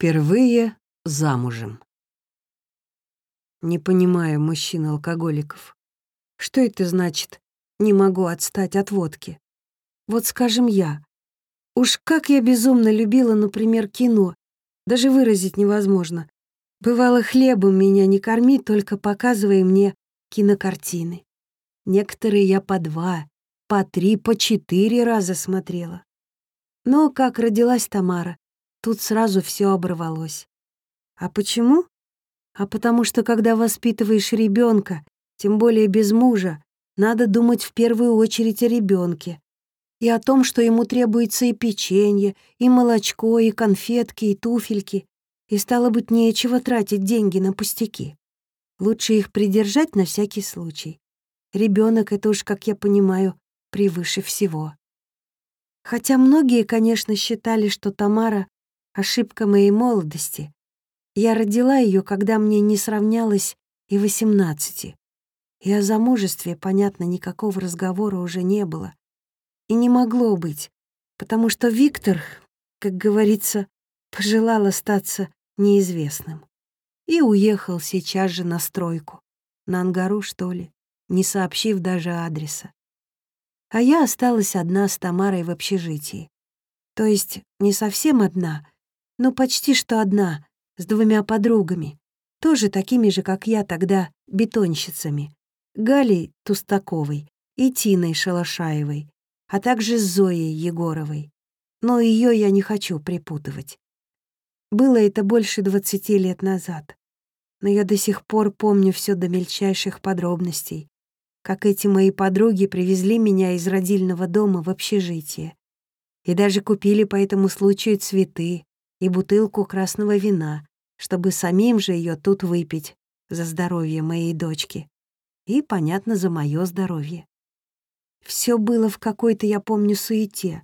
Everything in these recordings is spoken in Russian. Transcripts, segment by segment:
Впервые замужем. Не понимаю мужчин-алкоголиков. Что это значит «не могу отстать от водки»? Вот скажем я. Уж как я безумно любила, например, кино. Даже выразить невозможно. Бывало, хлебом меня не корми, только показывай мне кинокартины. Некоторые я по два, по три, по четыре раза смотрела. Но как родилась Тамара, тут сразу все оборвалось. А почему? А потому что, когда воспитываешь ребенка, тем более без мужа, надо думать в первую очередь о ребенке и о том, что ему требуется и печенье, и молочко, и конфетки, и туфельки, и стало быть, нечего тратить деньги на пустяки. Лучше их придержать на всякий случай. Ребенок это уж, как я понимаю, превыше всего. Хотя многие, конечно, считали, что Тамара — ошибка моей молодости. Я родила ее, когда мне не сравнялось и восемнадцати. И о замужестве, понятно, никакого разговора уже не было. И не могло быть, потому что Виктор, как говорится, пожелал остаться неизвестным. И уехал сейчас же на стройку. На Ангару, что ли, не сообщив даже адреса. А я осталась одна с Тамарой в общежитии. То есть не совсем одна, но почти что одна, с двумя подругами, тоже такими же, как я тогда, бетонщицами. Галей Тустаковой и Тиной Шалашаевой, а также с Зоей Егоровой. Но ее я не хочу припутывать. Было это больше двадцати лет назад. Но я до сих пор помню все до мельчайших подробностей как эти мои подруги привезли меня из родильного дома в общежитие. И даже купили по этому случаю цветы и бутылку красного вина, чтобы самим же ее тут выпить за здоровье моей дочки. И, понятно, за мое здоровье. Все было в какой-то, я помню, суете.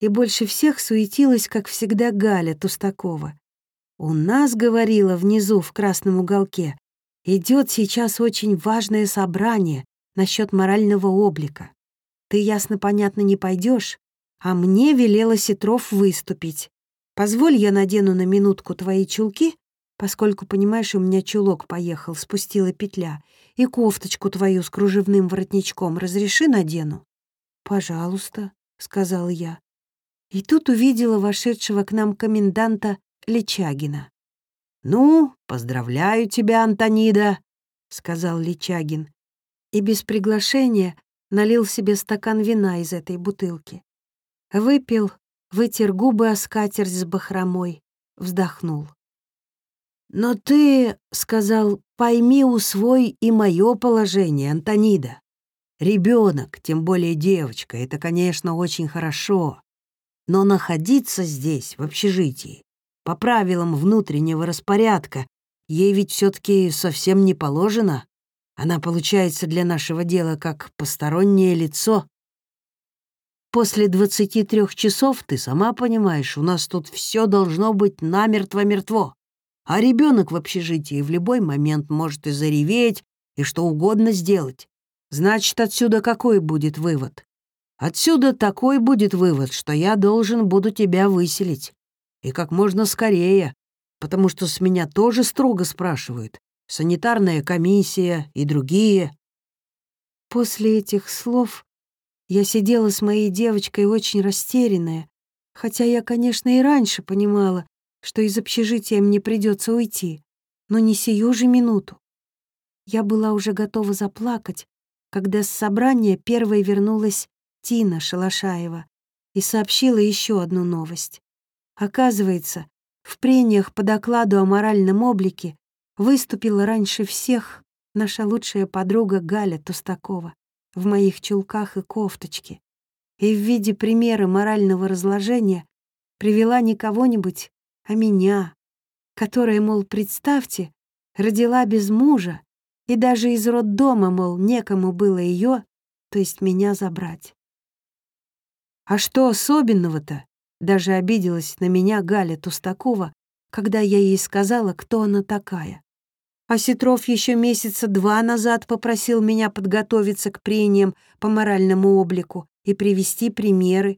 И больше всех суетилась, как всегда, Галя Тустакова. «У нас, — говорила внизу в красном уголке, — идет сейчас очень важное собрание, насчет морального облика. Ты ясно-понятно не пойдешь, а мне велела Сетров выступить. Позволь, я надену на минутку твои чулки, поскольку, понимаешь, у меня чулок поехал, спустила петля, и кофточку твою с кружевным воротничком разреши надену. «Пожалуйста», — сказала я. И тут увидела вошедшего к нам коменданта Личагина. «Ну, поздравляю тебя, Антонида», — сказал Личагин и без приглашения налил себе стакан вина из этой бутылки. Выпил, вытер губы о скатерть с бахромой, вздохнул. «Но ты, — сказал, — пойми, усвой и мое положение, Антонида. Ребенок, тем более девочка, это, конечно, очень хорошо. Но находиться здесь, в общежитии, по правилам внутреннего распорядка, ей ведь все таки совсем не положено. Она получается для нашего дела как постороннее лицо. После 23 часов, ты сама понимаешь, у нас тут все должно быть намертво-мертво. А ребенок в общежитии в любой момент может и зареветь, и что угодно сделать. Значит, отсюда какой будет вывод? Отсюда такой будет вывод, что я должен буду тебя выселить. И как можно скорее, потому что с меня тоже строго спрашивают, санитарная комиссия и другие. После этих слов я сидела с моей девочкой очень растерянная, хотя я, конечно, и раньше понимала, что из общежития мне придется уйти, но не сию же минуту. Я была уже готова заплакать, когда с собрания первой вернулась Тина Шалашаева и сообщила еще одну новость. Оказывается, в прениях по докладу о моральном облике выступила раньше всех наша лучшая подруга Галя Тустакова в моих чулках и кофточке. И в виде примера морального разложения привела не кого-нибудь, а меня, которая, мол, представьте, родила без мужа, и даже из роддома, мол, некому было ее, то есть меня забрать. А что особенного-то? Даже обиделась на меня Галя Тустакова, когда я ей сказала, кто она такая. А Сетров еще месяца два назад попросил меня подготовиться к прениям по моральному облику и привести примеры.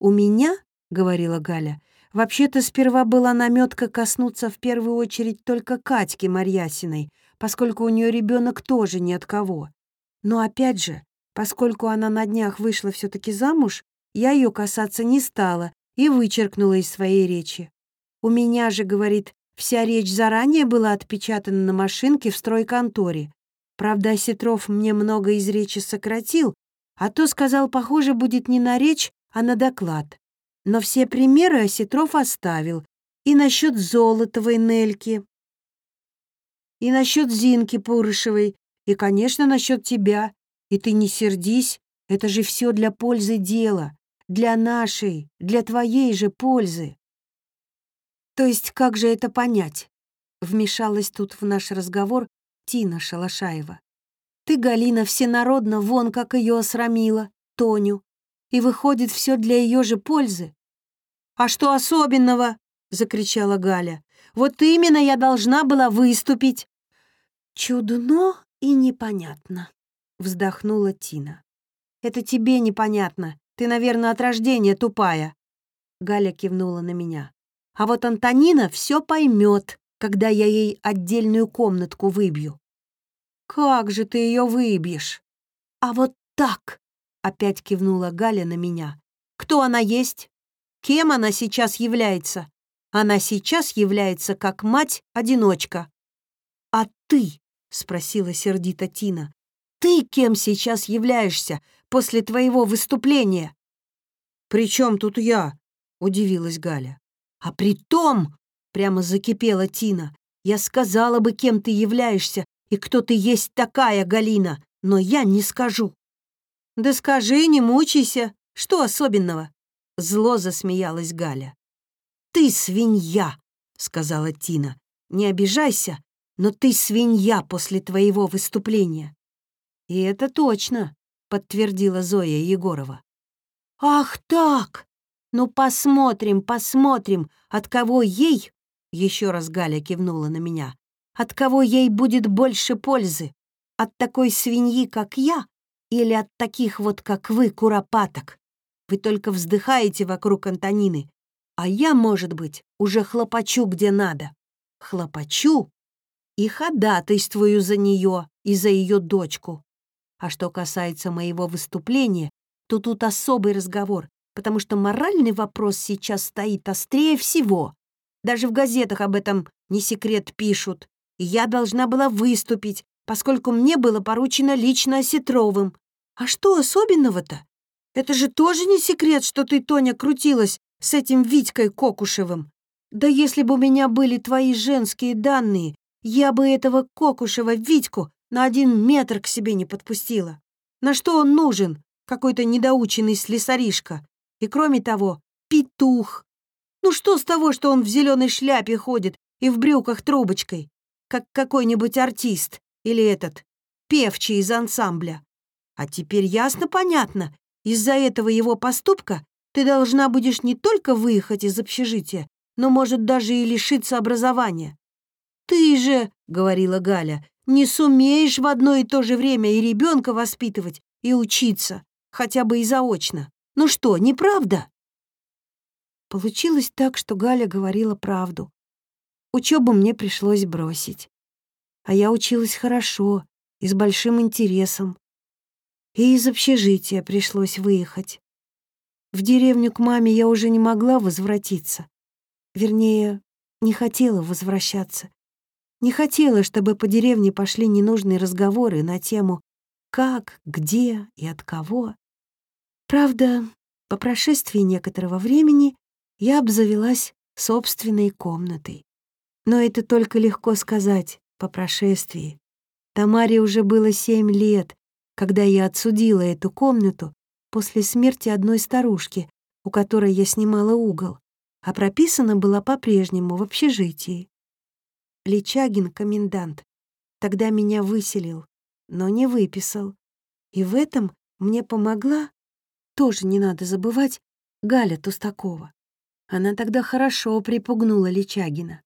«У меня, — говорила Галя, — Вообще-то сперва была наметка коснуться в первую очередь только Катьки Марьясиной, поскольку у нее ребенок тоже ни от кого. Но опять же, поскольку она на днях вышла все-таки замуж, я ее касаться не стала и вычеркнула из своей речи. У меня же, говорит, вся речь заранее была отпечатана на машинке в стройконторе. Правда, Осетров мне много из речи сократил, а то сказал, похоже, будет не на речь, а на доклад. Но все примеры Осетров оставил. И насчет Золотовой Нельки, и насчет Зинки Пурышевой, и, конечно, насчет тебя. И ты не сердись, это же все для пользы дела, для нашей, для твоей же пользы. То есть как же это понять? Вмешалась тут в наш разговор Тина Шалашаева. Ты, Галина, всенародно вон как ее осрамила, Тоню. И выходит, все для ее же пользы. «А что особенного?» — закричала Галя. «Вот именно я должна была выступить». «Чудно и непонятно», — вздохнула Тина. «Это тебе непонятно. Ты, наверное, от рождения тупая». Галя кивнула на меня. «А вот Антонина все поймет, когда я ей отдельную комнатку выбью». «Как же ты ее выбьешь?» «А вот так!» — опять кивнула Галя на меня. «Кто она есть? Кем она сейчас является? Она сейчас является как мать-одиночка. А ты, спросила сердито Тина, ты кем сейчас являешься после твоего выступления? При чем тут я? удивилась Галя. А при том, прямо закипела Тина, я сказала бы, кем ты являешься и кто ты есть такая, Галина, но я не скажу. Да скажи, не мучайся. Что особенного? Зло засмеялась Галя. «Ты свинья!» — сказала Тина. «Не обижайся, но ты свинья после твоего выступления». «И это точно», — подтвердила Зоя Егорова. «Ах так! Ну посмотрим, посмотрим, от кого ей...» Еще раз Галя кивнула на меня. «От кого ей будет больше пользы? От такой свиньи, как я, или от таких вот, как вы, куропаток?» Вы только вздыхаете вокруг Антонины, а я, может быть, уже хлопочу где надо. Хлопочу и ходатайствую за нее и за ее дочку. А что касается моего выступления, то тут особый разговор, потому что моральный вопрос сейчас стоит острее всего. Даже в газетах об этом не секрет пишут. И я должна была выступить, поскольку мне было поручено лично Осетровым. А что особенного-то? Это же тоже не секрет, что ты, Тоня, крутилась с этим Витькой Кокушевым. Да если бы у меня были твои женские данные, я бы этого Кокушева Витьку на один метр к себе не подпустила. На что он нужен, какой-то недоученный слесаришка? И кроме того, петух. Ну что с того, что он в зеленой шляпе ходит и в брюках трубочкой, как какой-нибудь артист или этот, певчий из ансамбля? А теперь ясно-понятно, из-за этого его поступка ты должна будешь не только выехать из общежития, но, может, даже и лишиться образования. «Ты же, — говорила Галя, — не сумеешь в одно и то же время и ребенка воспитывать, и учиться, хотя бы и заочно. Ну что, неправда?» Получилось так, что Галя говорила правду. Учебу мне пришлось бросить. А я училась хорошо и с большим интересом и из общежития пришлось выехать. В деревню к маме я уже не могла возвратиться. Вернее, не хотела возвращаться. Не хотела, чтобы по деревне пошли ненужные разговоры на тему «как», «где» и «от кого». Правда, по прошествии некоторого времени я обзавелась собственной комнатой. Но это только легко сказать по прошествии. Тамаре уже было семь лет, когда я отсудила эту комнату после смерти одной старушки, у которой я снимала угол, а прописана была по-прежнему в общежитии. Личагин, комендант, тогда меня выселил, но не выписал. И в этом мне помогла, тоже не надо забывать, Галя Тустакова. Она тогда хорошо припугнула Личагина.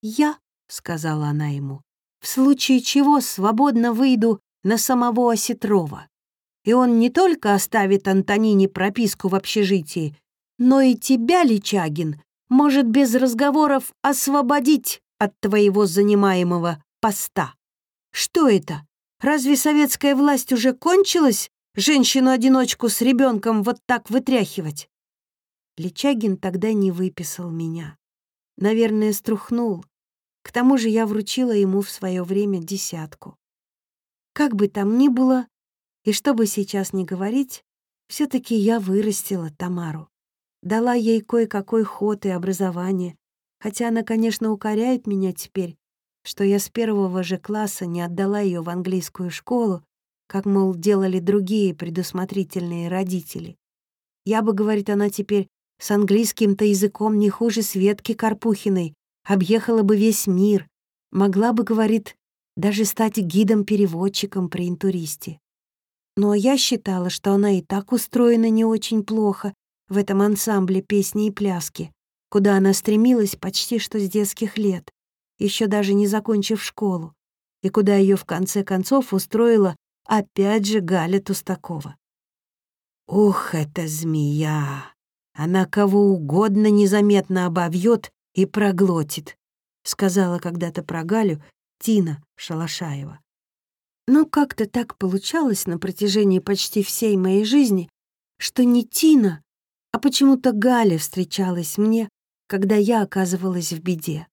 «Я», — сказала она ему, — «в случае чего свободно выйду на самого Осетрова. И он не только оставит Антонине прописку в общежитии, но и тебя, Личагин, может без разговоров освободить от твоего занимаемого поста. Что это? Разве советская власть уже кончилась? Женщину-одиночку с ребенком вот так вытряхивать? Личагин тогда не выписал меня. Наверное, струхнул. К тому же я вручила ему в свое время десятку. Как бы там ни было, и что бы сейчас ни говорить, все таки я вырастила Тамару. Дала ей кое-какой ход и образование, хотя она, конечно, укоряет меня теперь, что я с первого же класса не отдала ее в английскую школу, как, мол, делали другие предусмотрительные родители. Я бы, говорит она теперь, с английским-то языком не хуже Светки Карпухиной, объехала бы весь мир, могла бы, говорит, даже стать гидом-переводчиком при интуристе. Но я считала, что она и так устроена не очень плохо в этом ансамбле песни и пляски, куда она стремилась почти что с детских лет, еще даже не закончив школу, и куда ее в конце концов устроила опять же Галя Тустакова. Ух, эта змея! Она кого угодно незаметно обовьет и проглотит, сказала когда-то про Галю Тина Шалашаева. Но как-то так получалось на протяжении почти всей моей жизни, что не Тина, а почему-то Галя встречалась мне, когда я оказывалась в беде.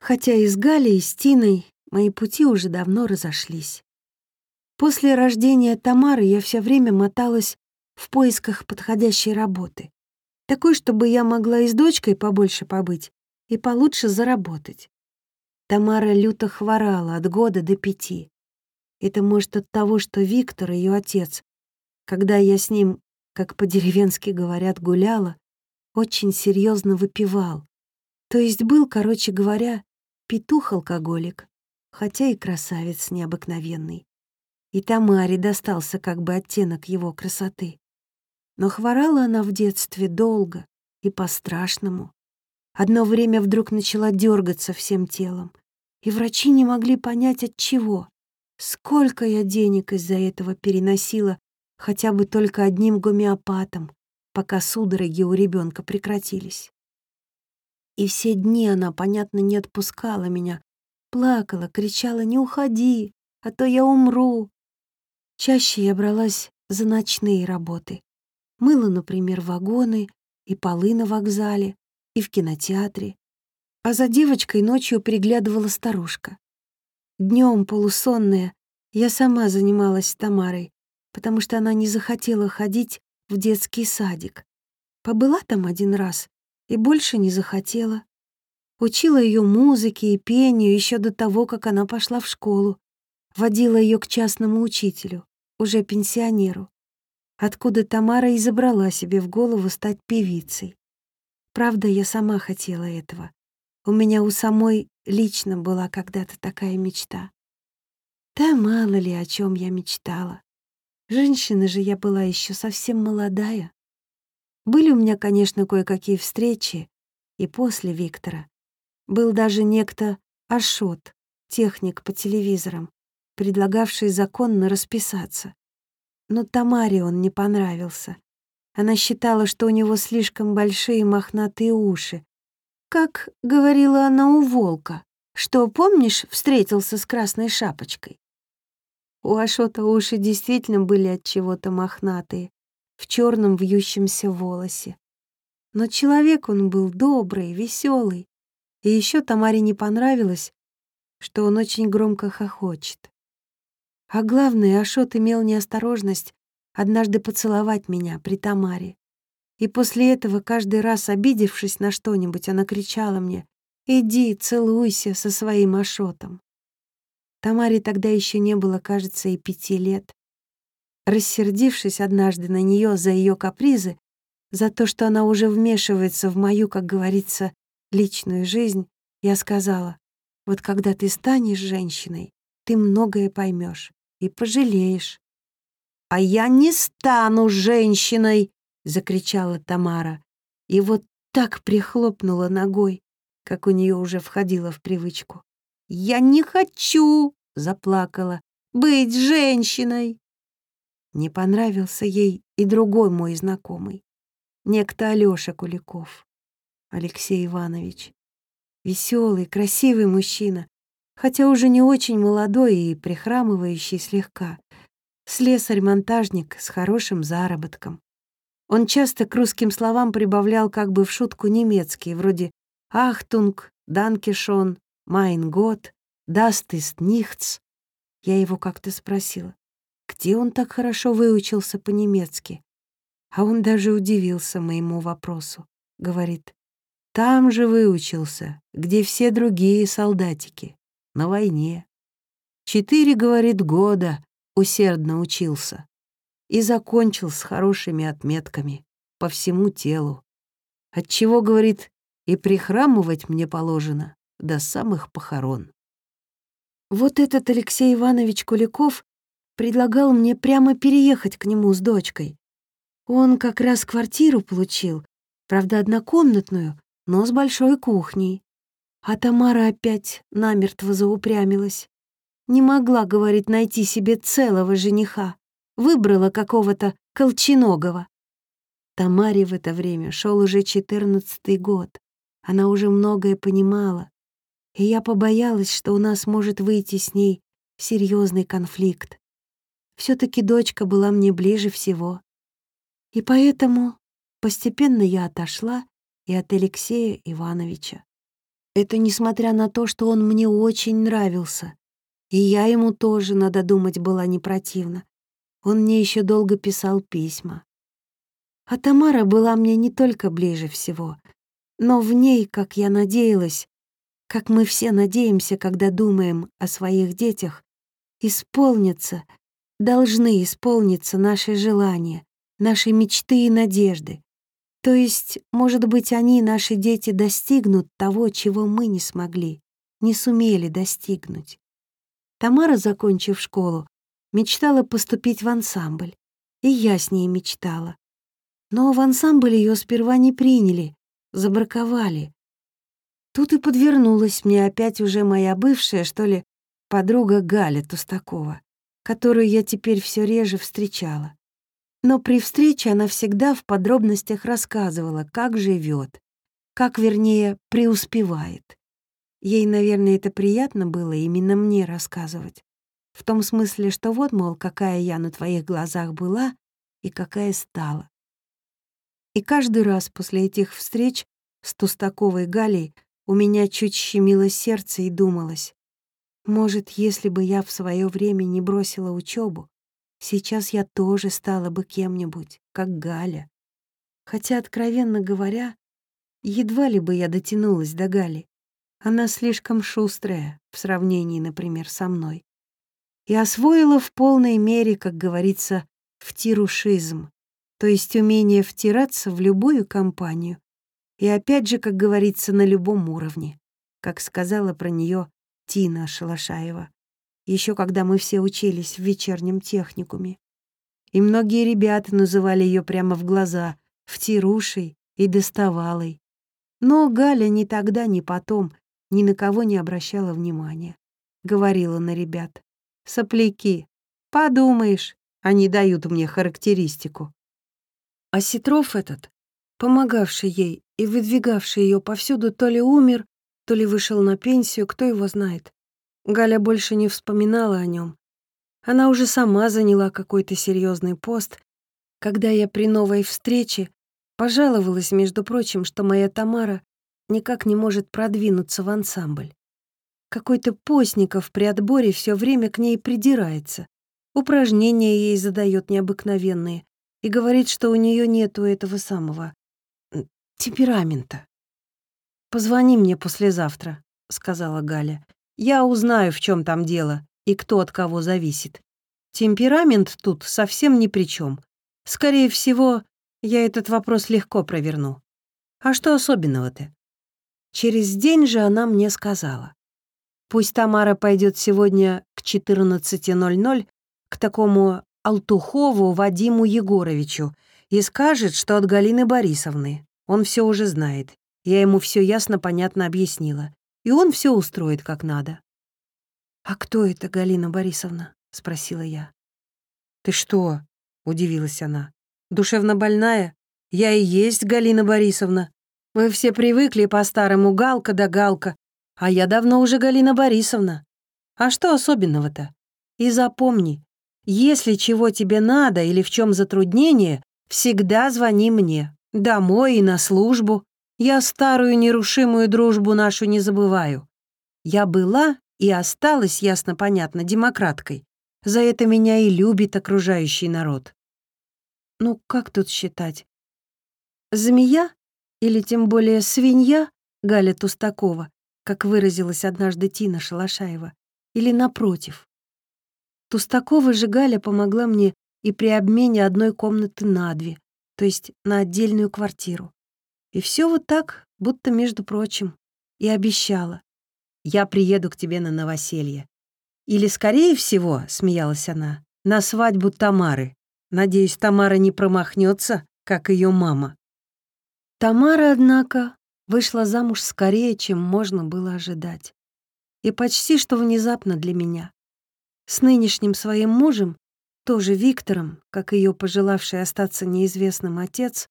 Хотя и с Галей, и с Тиной мои пути уже давно разошлись. После рождения Тамары я все время моталась в поисках подходящей работы. Такой, чтобы я могла и с дочкой побольше побыть, и получше заработать. Тамара люто хворала от года до пяти. Это может от того, что Виктор, ее отец, когда я с ним, как по-деревенски говорят, гуляла, очень серьезно выпивал. То есть был, короче говоря, петух-алкоголик, хотя и красавец необыкновенный. И Тамаре достался как бы оттенок его красоты. Но хворала она в детстве долго и по-страшному. Одно время вдруг начала дергаться всем телом, и врачи не могли понять, от чего. Сколько я денег из-за этого переносила хотя бы только одним гомеопатом, пока судороги у ребенка прекратились. И все дни она, понятно, не отпускала меня, плакала, кричала «Не уходи, а то я умру». Чаще я бралась за ночные работы. Мыла, например, вагоны и полы на вокзале, и в кинотеатре. А за девочкой ночью приглядывала старушка. Днем полусонная, я сама занималась Тамарой, потому что она не захотела ходить в детский садик. Побыла там один раз и больше не захотела. Учила ее музыке и пению еще до того, как она пошла в школу. Водила ее к частному учителю, уже пенсионеру. Откуда Тамара и забрала себе в голову стать певицей. Правда, я сама хотела этого. У меня у самой лично была когда-то такая мечта. Да мало ли, о чем я мечтала. Женщина же я была еще совсем молодая. Были у меня, конечно, кое-какие встречи, и после Виктора. Был даже некто Ашот, техник по телевизорам, предлагавший законно расписаться. Но Тамаре он не понравился. Она считала, что у него слишком большие мохнатые уши, как говорила она у волка, что, помнишь, встретился с красной шапочкой. У Ашота уши действительно были от чего-то мохнатые, в черном вьющемся волосе. Но человек он был добрый, веселый. И еще Тамаре не понравилось, что он очень громко хохочет. А главное, Ашот имел неосторожность однажды поцеловать меня при Тамаре. И после этого, каждый раз обидевшись на что-нибудь, она кричала мне «Иди, целуйся со своим Ашотом». Тамаре тогда еще не было, кажется, и пяти лет. Рассердившись однажды на нее за ее капризы, за то, что она уже вмешивается в мою, как говорится, личную жизнь, я сказала, вот когда ты станешь женщиной, ты многое поймешь и пожалеешь. «А я не стану женщиной!» — закричала Тамара. И вот так прихлопнула ногой, как у нее уже входило в привычку. «Я не хочу!» — заплакала. «Быть женщиной!» Не понравился ей и другой мой знакомый, некто Алёша Куликов. Алексей Иванович. Веселый, красивый мужчина, хотя уже не очень молодой и прихрамывающий слегка. Слесарь-монтажник с хорошим заработком. Он часто к русским словам прибавлял как бы в шутку немецкие, вроде «Achtung», «Danke schön», «Mein Gott», «Das ist nichts». Я его как-то спросила, где он так хорошо выучился по-немецки. А он даже удивился моему вопросу. Говорит, там же выучился, где все другие солдатики, на войне. Четыре, говорит, года усердно учился и закончил с хорошими отметками по всему телу. Отчего, говорит, и прихрамывать мне положено до самых похорон. Вот этот Алексей Иванович Куликов предлагал мне прямо переехать к нему с дочкой. Он как раз квартиру получил, правда, однокомнатную, но с большой кухней. А Тамара опять намертво заупрямилась. Не могла, говорит, найти себе целого жениха. Выбрала какого-то колченогого. Тамаре в это время шел уже четырнадцатый год. Она уже многое понимала. И я побоялась, что у нас может выйти с ней серьезный конфликт. все таки дочка была мне ближе всего. И поэтому постепенно я отошла и от Алексея Ивановича. Это несмотря на то, что он мне очень нравился. И я ему тоже, надо думать, была не противна. Он мне еще долго писал письма. А Тамара была мне не только ближе всего, но в ней, как я надеялась, как мы все надеемся, когда думаем о своих детях, исполнятся, должны исполниться наши желания, наши мечты и надежды. То есть, может быть, они, наши дети, достигнут того, чего мы не смогли, не сумели достигнуть. Тамара, закончив школу, мечтала поступить в ансамбль, и я с ней мечтала. Но в ансамбль ее сперва не приняли, забраковали. Тут и подвернулась мне опять уже моя бывшая, что ли, подруга Галя Тустакова, которую я теперь все реже встречала. Но при встрече она всегда в подробностях рассказывала, как живет, как, вернее, преуспевает. Ей, наверное, это приятно было именно мне рассказывать. В том смысле, что вот, мол, какая я на твоих глазах была и какая стала. И каждый раз после этих встреч с Тустаковой Галей у меня чуть щемило сердце и думалось, может, если бы я в свое время не бросила учебу, сейчас я тоже стала бы кем-нибудь, как Галя. Хотя, откровенно говоря, едва ли бы я дотянулась до Гали. Она слишком шустрая в сравнении, например, со мной и освоила в полной мере, как говорится, втирушизм, то есть умение втираться в любую компанию, и опять же, как говорится, на любом уровне, как сказала про нее Тина Шалашаева, еще когда мы все учились в вечернем техникуме. И многие ребята называли ее прямо в глаза втирушей и доставалой. Но Галя ни тогда, ни потом ни на кого не обращала внимания. Говорила на ребят. Сопляки. Подумаешь, они дают мне характеристику. А Ситров этот, помогавший ей и выдвигавший ее повсюду, то ли умер, то ли вышел на пенсию, кто его знает. Галя больше не вспоминала о нем. Она уже сама заняла какой-то серьезный пост, когда я при новой встрече пожаловалась, между прочим, что моя Тамара никак не может продвинуться в ансамбль. Какой-то Постников при отборе все время к ней придирается. Упражнения ей задает необыкновенные и говорит, что у нее нету этого самого темперамента. «Позвони мне послезавтра», — сказала Галя. «Я узнаю, в чем там дело и кто от кого зависит. Темперамент тут совсем ни при чем. Скорее всего, я этот вопрос легко проверну. А что особенного-то?» Через день же она мне сказала. Пусть Тамара пойдет сегодня к 14.00 к такому Алтухову Вадиму Егоровичу и скажет, что от Галины Борисовны. Он все уже знает. Я ему все ясно, понятно объяснила. И он все устроит как надо. «А кто это Галина Борисовна?» — спросила я. «Ты что?» — удивилась она. «Душевно больная? Я и есть Галина Борисовна. Вы все привыкли по-старому Галка да Галка, а я давно уже Галина Борисовна. А что особенного-то? И запомни, если чего тебе надо или в чем затруднение, всегда звони мне. Домой и на службу. Я старую нерушимую дружбу нашу не забываю. Я была и осталась, ясно-понятно, демократкой. За это меня и любит окружающий народ. Ну, как тут считать? Змея или тем более свинья Галя Тустакова, как выразилась однажды Тина Шалашаева, или напротив. Тустакова же Галя помогла мне и при обмене одной комнаты на две, то есть на отдельную квартиру. И все вот так, будто между прочим, и обещала. «Я приеду к тебе на новоселье». Или, скорее всего, смеялась она, на свадьбу Тамары. Надеюсь, Тамара не промахнется, как ее мама. Тамара, однако, вышла замуж скорее, чем можно было ожидать. И почти что внезапно для меня. С нынешним своим мужем, тоже Виктором, как ее пожелавший остаться неизвестным отец,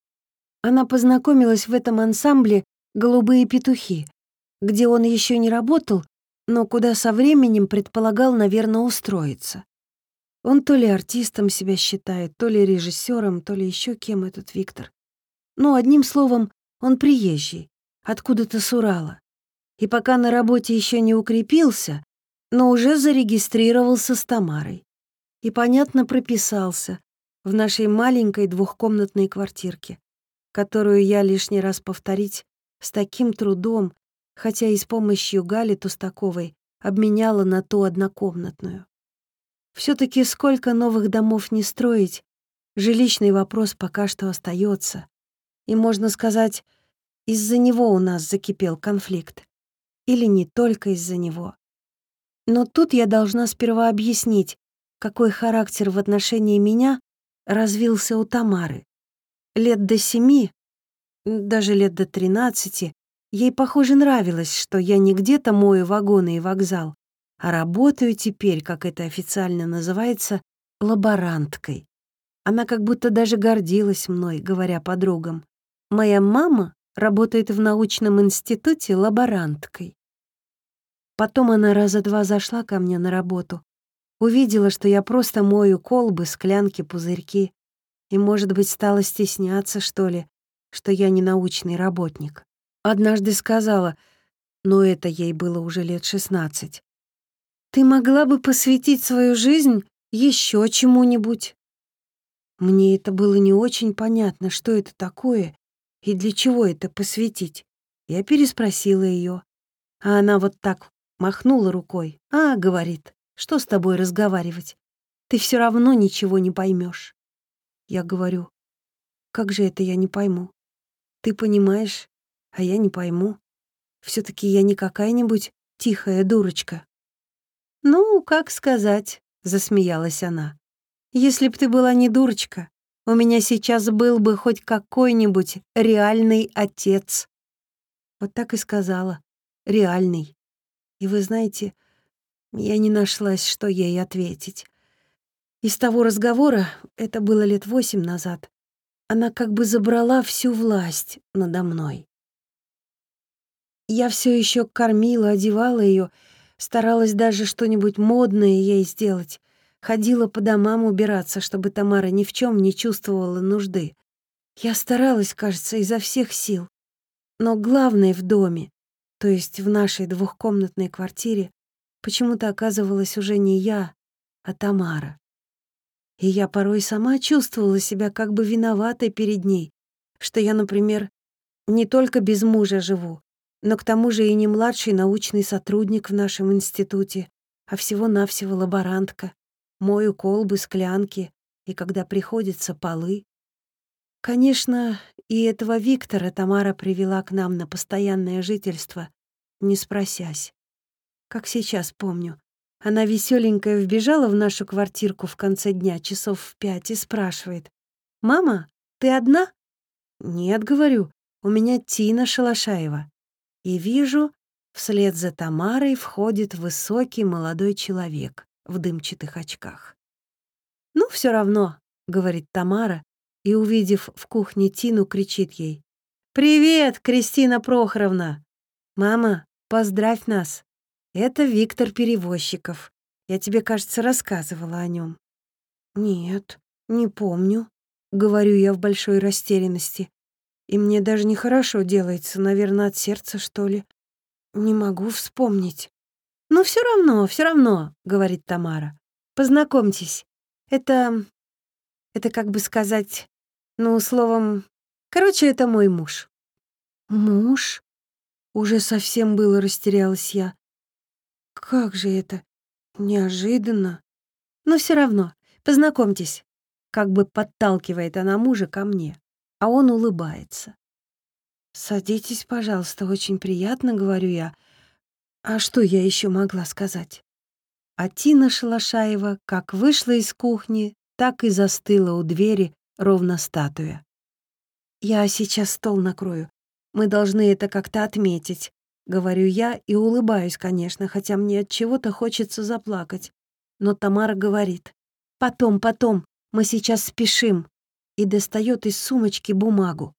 она познакомилась в этом ансамбле «Голубые петухи», где он еще не работал, но куда со временем предполагал, наверное, устроиться. Он то ли артистом себя считает, то ли режиссером, то ли еще кем этот Виктор. Ну, одним словом, он приезжий, откуда-то с Урала. И пока на работе еще не укрепился, но уже зарегистрировался с Тамарой. И, понятно, прописался в нашей маленькой двухкомнатной квартирке, которую я лишний раз повторить с таким трудом, хотя и с помощью Гали Тустаковой обменяла на ту однокомнатную. все таки сколько новых домов не строить, жилищный вопрос пока что остается. И, можно сказать, из-за него у нас закипел конфликт. Или не только из-за него. Но тут я должна сперва объяснить, какой характер в отношении меня развился у Тамары. Лет до семи, даже лет до тринадцати, ей, похоже, нравилось, что я не где-то мою вагоны и вокзал, а работаю теперь, как это официально называется, лаборанткой. Она как будто даже гордилась мной, говоря подругам. «Моя мама работает в научном институте лаборанткой». Потом она раза два зашла ко мне на работу, увидела, что я просто мою колбы, склянки, пузырьки, и, может быть, стала стесняться, что ли, что я не научный работник. Однажды сказала, но это ей было уже лет шестнадцать, «Ты могла бы посвятить свою жизнь еще чему-нибудь». Мне это было не очень понятно, что это такое и для чего это посвятить. Я переспросила ее, а она вот так махнула рукой. «А, — говорит, — что с тобой разговаривать? Ты все равно ничего не поймешь. Я говорю, как же это я не пойму? Ты понимаешь, а я не пойму. все таки я не какая-нибудь тихая дурочка. «Ну, как сказать», — засмеялась она. «Если б ты была не дурочка, у меня сейчас был бы хоть какой-нибудь реальный отец». Вот так и сказала. Реальный. И вы знаете, я не нашлась, что ей ответить. Из того разговора, это было лет восемь назад, она как бы забрала всю власть надо мной. Я все еще кормила, одевала ее, старалась даже что-нибудь модное ей сделать, ходила по домам убираться, чтобы Тамара ни в чем не чувствовала нужды. Я старалась, кажется, изо всех сил. Но главное в доме, то есть в нашей двухкомнатной квартире, почему-то оказывалась уже не я, а Тамара. И я порой сама чувствовала себя как бы виноватой перед ней, что я, например, не только без мужа живу, но к тому же и не младший научный сотрудник в нашем институте, а всего-навсего лаборантка, мою колбы, склянки и, когда приходится, полы. Конечно, и этого Виктора Тамара привела к нам на постоянное жительство, не спросясь. Как сейчас помню, она веселенькая вбежала в нашу квартирку в конце дня, часов в пять, и спрашивает. «Мама, ты одна?» «Нет», — говорю, — «у меня Тина Шалашаева». И вижу, вслед за Тамарой входит высокий молодой человек в дымчатых очках. «Ну, все равно», — говорит Тамара, и, увидев в кухне Тину, кричит ей. «Привет, Кристина Прохоровна!» «Мама, поздравь нас! Это Виктор Перевозчиков. Я тебе, кажется, рассказывала о нем. «Нет, не помню», — говорю я в большой растерянности. И мне даже нехорошо делается, наверное, от сердца, что ли. Не могу вспомнить. «Ну, все равно, все равно», — говорит Тамара. «Познакомьтесь. Это... это как бы сказать... Ну, словом... Короче, это мой муж». «Муж?» Уже совсем было растерялась я. «Как же это? Неожиданно. Но все равно, познакомьтесь». Как бы подталкивает она мужа ко мне, а он улыбается. «Садитесь, пожалуйста, очень приятно», — говорю я. А что я еще могла сказать? А Тина Шалашаева как вышла из кухни, так и застыла у двери, ровно статуя. «Я сейчас стол накрою. Мы должны это как-то отметить», — говорю я и улыбаюсь, конечно, хотя мне от чего-то хочется заплакать. Но Тамара говорит, «Потом, потом, мы сейчас спешим», и достает из сумочки бумагу.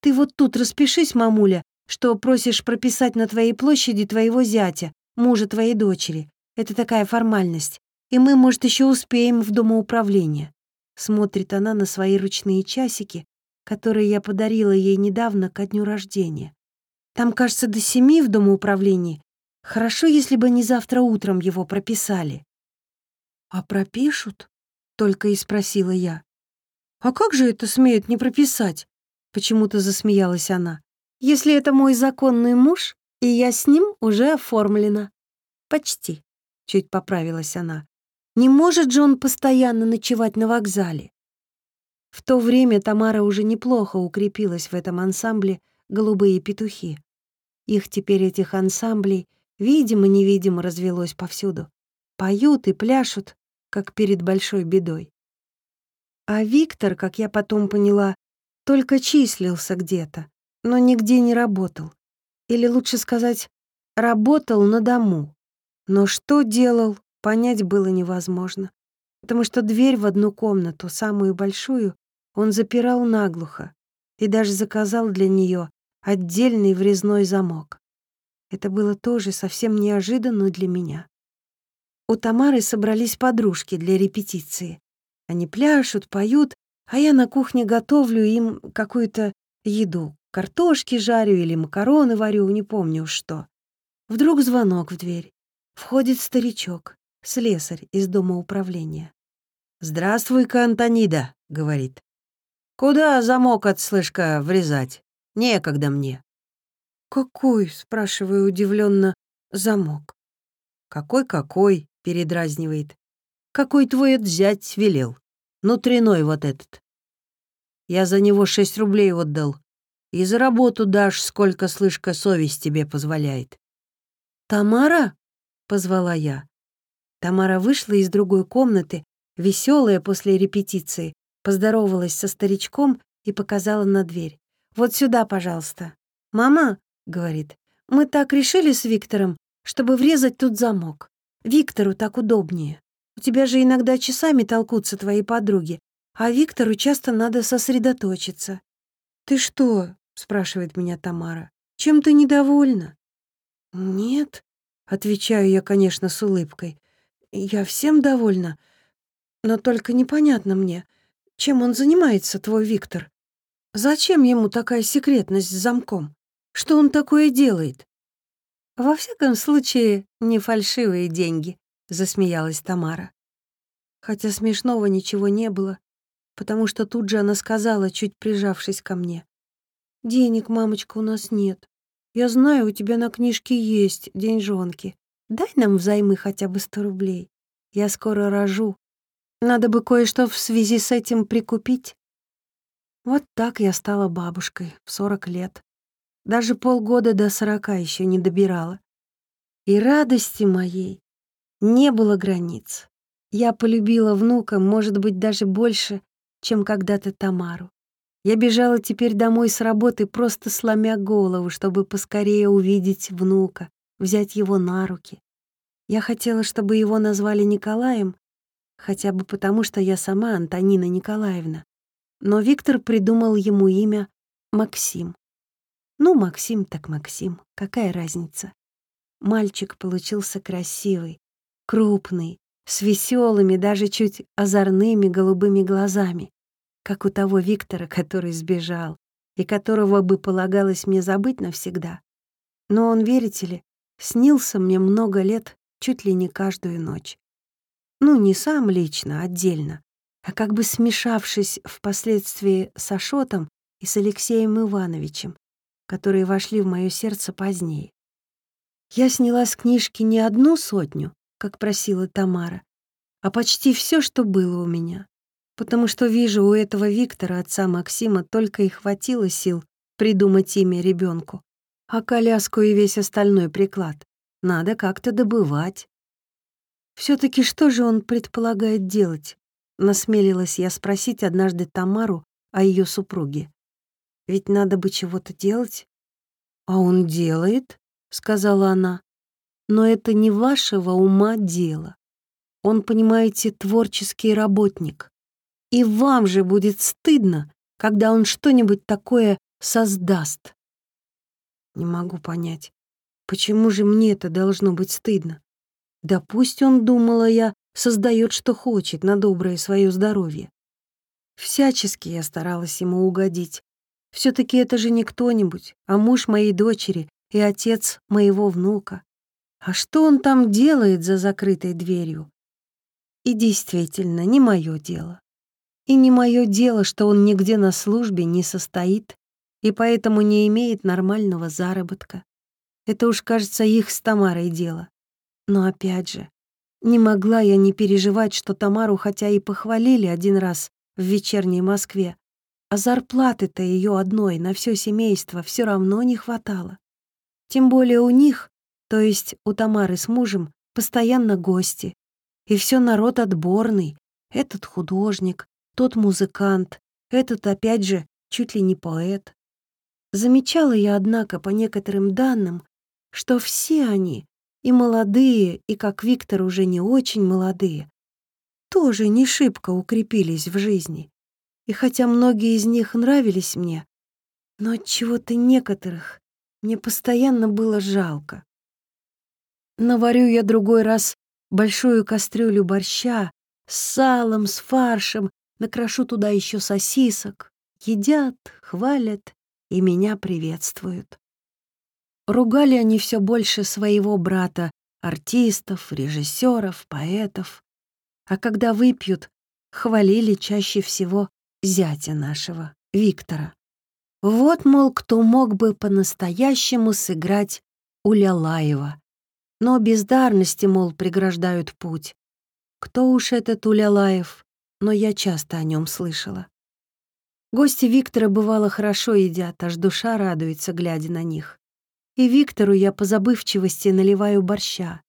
Ты вот тут распишись, мамуля, что просишь прописать на твоей площади твоего зятя, мужа твоей дочери. Это такая формальность. И мы, может, еще успеем в домоуправление. Смотрит она на свои ручные часики, которые я подарила ей недавно ко дню рождения. Там, кажется, до семи в домоуправлении. Хорошо, если бы не завтра утром его прописали. «А пропишут?» — только и спросила я. «А как же это смеют не прописать?» Почему-то засмеялась она. «Если это мой законный муж, и я с ним уже оформлена». «Почти», — чуть поправилась она. «Не может же он постоянно ночевать на вокзале». В то время Тамара уже неплохо укрепилась в этом ансамбле «Голубые петухи». Их теперь, этих ансамблей, видимо-невидимо развелось повсюду. Поют и пляшут, как перед большой бедой. А Виктор, как я потом поняла, только числился где-то, но нигде не работал. Или лучше сказать, работал на дому. Но что делал, понять было невозможно, потому что дверь в одну комнату, самую большую, он запирал наглухо и даже заказал для нее отдельный врезной замок. Это было тоже совсем неожиданно для меня. У Тамары собрались подружки для репетиции. Они пляшут, поют, а я на кухне готовлю им какую-то еду. Картошки жарю или макароны варю, не помню что. Вдруг звонок в дверь. Входит старичок, слесарь из дома управления. «Здравствуй-ка, Антонида», — говорит. «Куда замок от слышка врезать? Некогда мне». «Какой?» — спрашиваю удивленно. «Замок». «Какой-какой?» — передразнивает. «Какой твой взять велел?» Внутренной вот этот. Я за него шесть рублей отдал. И за работу дашь, сколько, слышка, совесть тебе позволяет. «Тамара?» — позвала я. Тамара вышла из другой комнаты, веселая после репетиции, поздоровалась со старичком и показала на дверь. «Вот сюда, пожалуйста». «Мама», — говорит, — «мы так решили с Виктором, чтобы врезать тут замок. Виктору так удобнее». У тебя же иногда часами толкутся твои подруги, а Виктору часто надо сосредоточиться. «Ты что?» — спрашивает меня Тамара. «Чем ты недовольна?» «Нет», — отвечаю я, конечно, с улыбкой. «Я всем довольна, но только непонятно мне, чем он занимается, твой Виктор. Зачем ему такая секретность с замком? Что он такое делает?» «Во всяком случае, не фальшивые деньги», — засмеялась Тамара. Хотя смешного ничего не было, потому что тут же она сказала, чуть прижавшись ко мне. «Денег, мамочка, у нас нет. Я знаю, у тебя на книжке есть деньжонки. Дай нам взаймы хотя бы сто рублей. Я скоро рожу. Надо бы кое-что в связи с этим прикупить». Вот так я стала бабушкой в сорок лет. Даже полгода до сорока еще не добирала. И радости моей не было границ. Я полюбила внука, может быть, даже больше, чем когда-то Тамару. Я бежала теперь домой с работы, просто сломя голову, чтобы поскорее увидеть внука, взять его на руки. Я хотела, чтобы его назвали Николаем, хотя бы потому, что я сама Антонина Николаевна. Но Виктор придумал ему имя Максим. Ну, Максим так Максим, какая разница? Мальчик получился красивый, крупный, с веселыми, даже чуть озорными голубыми глазами, как у того Виктора, который сбежал, и которого бы полагалось мне забыть навсегда. Но он, верите ли, снился мне много лет, чуть ли не каждую ночь. Ну, не сам лично, отдельно, а как бы смешавшись впоследствии с Ашотом и с Алексеем Ивановичем, которые вошли в мое сердце позднее. Я сняла с книжки не одну сотню, как просила Тамара, а почти все, что было у меня, потому что вижу, у этого Виктора, отца Максима, только и хватило сил придумать имя ребенку, а коляску и весь остальной приклад надо как-то добывать. все таки что же он предполагает делать? Насмелилась я спросить однажды Тамару о ее супруге. Ведь надо бы чего-то делать. А он делает, сказала она. Но это не вашего ума дело. Он, понимаете, творческий работник. И вам же будет стыдно, когда он что-нибудь такое создаст. Не могу понять, почему же мне это должно быть стыдно? Да пусть он, думала я, создает, что хочет на доброе свое здоровье. Всячески я старалась ему угодить. все таки это же не кто-нибудь, а муж моей дочери и отец моего внука. А что он там делает за закрытой дверью? И действительно, не мое дело. И не мое дело, что он нигде на службе не состоит и поэтому не имеет нормального заработка. Это уж, кажется, их с Тамарой дело. Но опять же, не могла я не переживать, что Тамару хотя и похвалили один раз в вечерней Москве, а зарплаты-то ее одной на все семейство все равно не хватало. Тем более у них, то есть у Тамары с мужем, постоянно гости. И все народ отборный. Этот художник, тот музыкант, этот опять же чуть ли не поэт. Замечала я, однако, по некоторым данным, что все они и молодые, и, как Виктор, уже не очень молодые, тоже не шибко укрепились в жизни. И хотя многие из них нравились мне, но от чего-то некоторых мне постоянно было жалко. Наварю я другой раз большую кастрюлю борща с салом, с фаршем, накрошу туда еще сосисок. Едят, хвалят и меня приветствуют. Ругали они все больше своего брата, артистов, режиссеров, поэтов. А когда выпьют, хвалили чаще всего зятя нашего, Виктора. Вот, мол, кто мог бы по-настоящему сыграть у Лялаева. Но бездарности, мол, преграждают путь. Кто уж этот Улялаев, но я часто о нем слышала. Гости Виктора бывало хорошо едят, аж душа радуется, глядя на них. И Виктору я по забывчивости наливаю борща.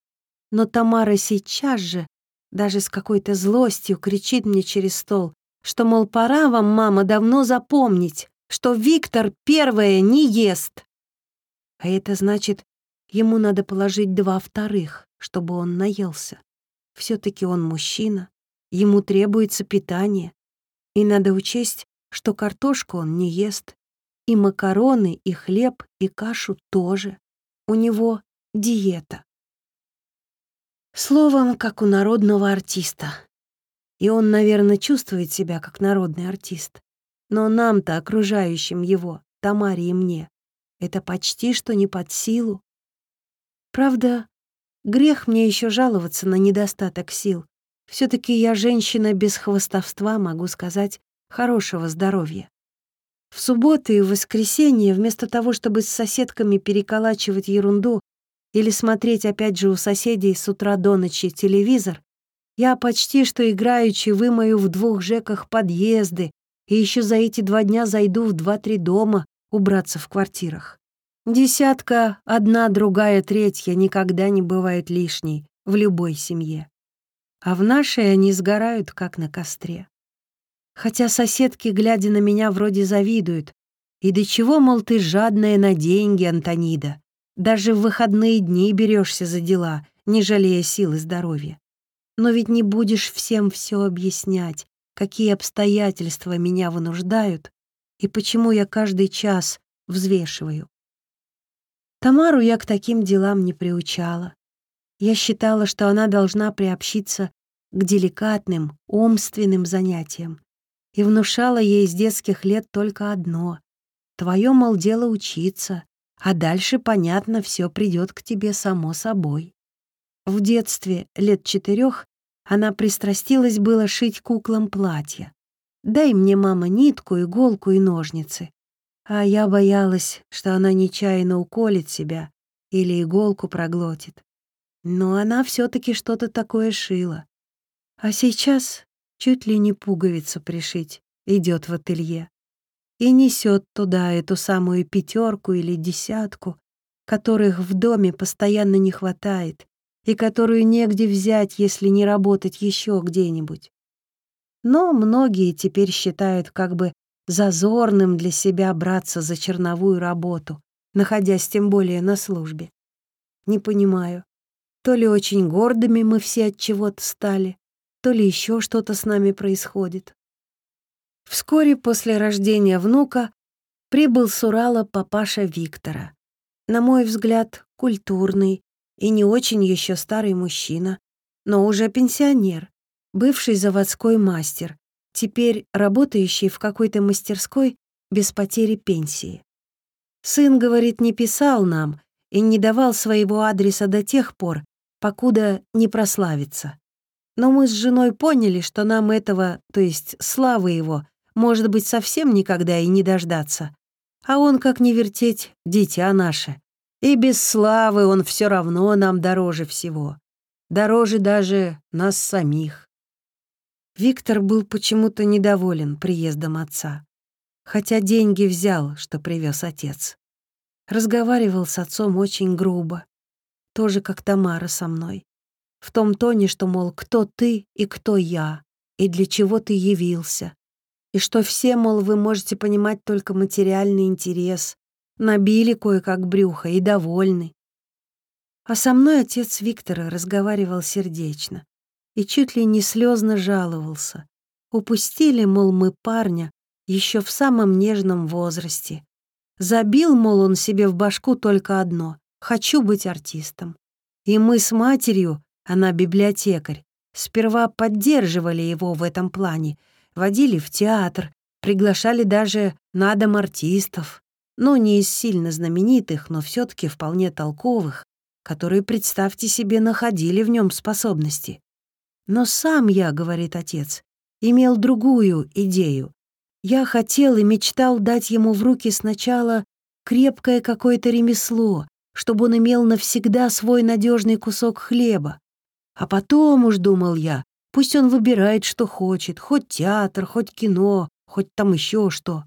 Но Тамара сейчас же, даже с какой-то злостью, кричит мне через стол, что, мол, пора вам, мама, давно запомнить, что Виктор первое не ест. А это значит, ему надо положить два вторых, чтобы он наелся. все таки он мужчина, ему требуется питание. И надо учесть, что картошку он не ест, и макароны, и хлеб, и кашу тоже. У него диета. Словом, как у народного артиста. И он, наверное, чувствует себя как народный артист. Но нам-то, окружающим его, Тамаре и мне, это почти что не под силу. Правда, грех мне еще жаловаться на недостаток сил. все таки я женщина без хвостовства, могу сказать, хорошего здоровья. В субботы и воскресенье, вместо того, чтобы с соседками переколачивать ерунду или смотреть опять же у соседей с утра до ночи телевизор, я почти что играючи вымою в двух жеках подъезды и еще за эти два дня зайду в два-три дома убраться в квартирах. Десятка, одна, другая, третья никогда не бывает лишней в любой семье. А в нашей они сгорают, как на костре. Хотя соседки, глядя на меня, вроде завидуют. И до чего, мол, ты жадная на деньги, Антонида? Даже в выходные дни берешься за дела, не жалея сил и здоровья. Но ведь не будешь всем все объяснять, какие обстоятельства меня вынуждают и почему я каждый час взвешиваю, Тамару я к таким делам не приучала. Я считала, что она должна приобщиться к деликатным, умственным занятиям и внушала ей с детских лет только одно — твое, мол, дело учиться, а дальше, понятно, все придет к тебе само собой. В детстве, лет четырех, она пристрастилась было шить куклам платья. «Дай мне, мама, нитку, иголку и ножницы». А я боялась, что она нечаянно уколет себя или иголку проглотит. Но она все таки что-то такое шила. А сейчас чуть ли не пуговицу пришить идет в ателье и несет туда эту самую пятерку или десятку, которых в доме постоянно не хватает и которую негде взять, если не работать еще где-нибудь. Но многие теперь считают как бы зазорным для себя браться за черновую работу, находясь тем более на службе. Не понимаю, то ли очень гордыми мы все от чего-то стали, то ли еще что-то с нами происходит. Вскоре после рождения внука прибыл с Урала папаша Виктора. На мой взгляд, культурный и не очень еще старый мужчина, но уже пенсионер, бывший заводской мастер, теперь работающий в какой-то мастерской без потери пенсии. Сын, говорит, не писал нам и не давал своего адреса до тех пор, покуда не прославится. Но мы с женой поняли, что нам этого, то есть славы его, может быть, совсем никогда и не дождаться. А он, как не вертеть, дитя наше. И без славы он все равно нам дороже всего. Дороже даже нас самих. Виктор был почему-то недоволен приездом отца. Хотя деньги взял, что привез отец. Разговаривал с отцом очень грубо. Тоже как Тамара со мной. В том тоне, что, мол, кто ты и кто я, и для чего ты явился. И что все, мол, вы можете понимать только материальный интерес, набили кое-как брюхо и довольны. А со мной отец Виктора разговаривал сердечно и чуть ли не слезно жаловался. Упустили, мол, мы парня еще в самом нежном возрасте. Забил, мол, он себе в башку только одно — хочу быть артистом. И мы с матерью она библиотекарь, сперва поддерживали его в этом плане, водили в театр, приглашали даже на дом артистов, ну, не из сильно знаменитых, но все таки вполне толковых, которые, представьте себе, находили в нем способности. Но сам я, говорит отец, имел другую идею. Я хотел и мечтал дать ему в руки сначала крепкое какое-то ремесло, чтобы он имел навсегда свой надежный кусок хлеба, а потом уж, думал я, пусть он выбирает, что хочет, хоть театр, хоть кино, хоть там еще что.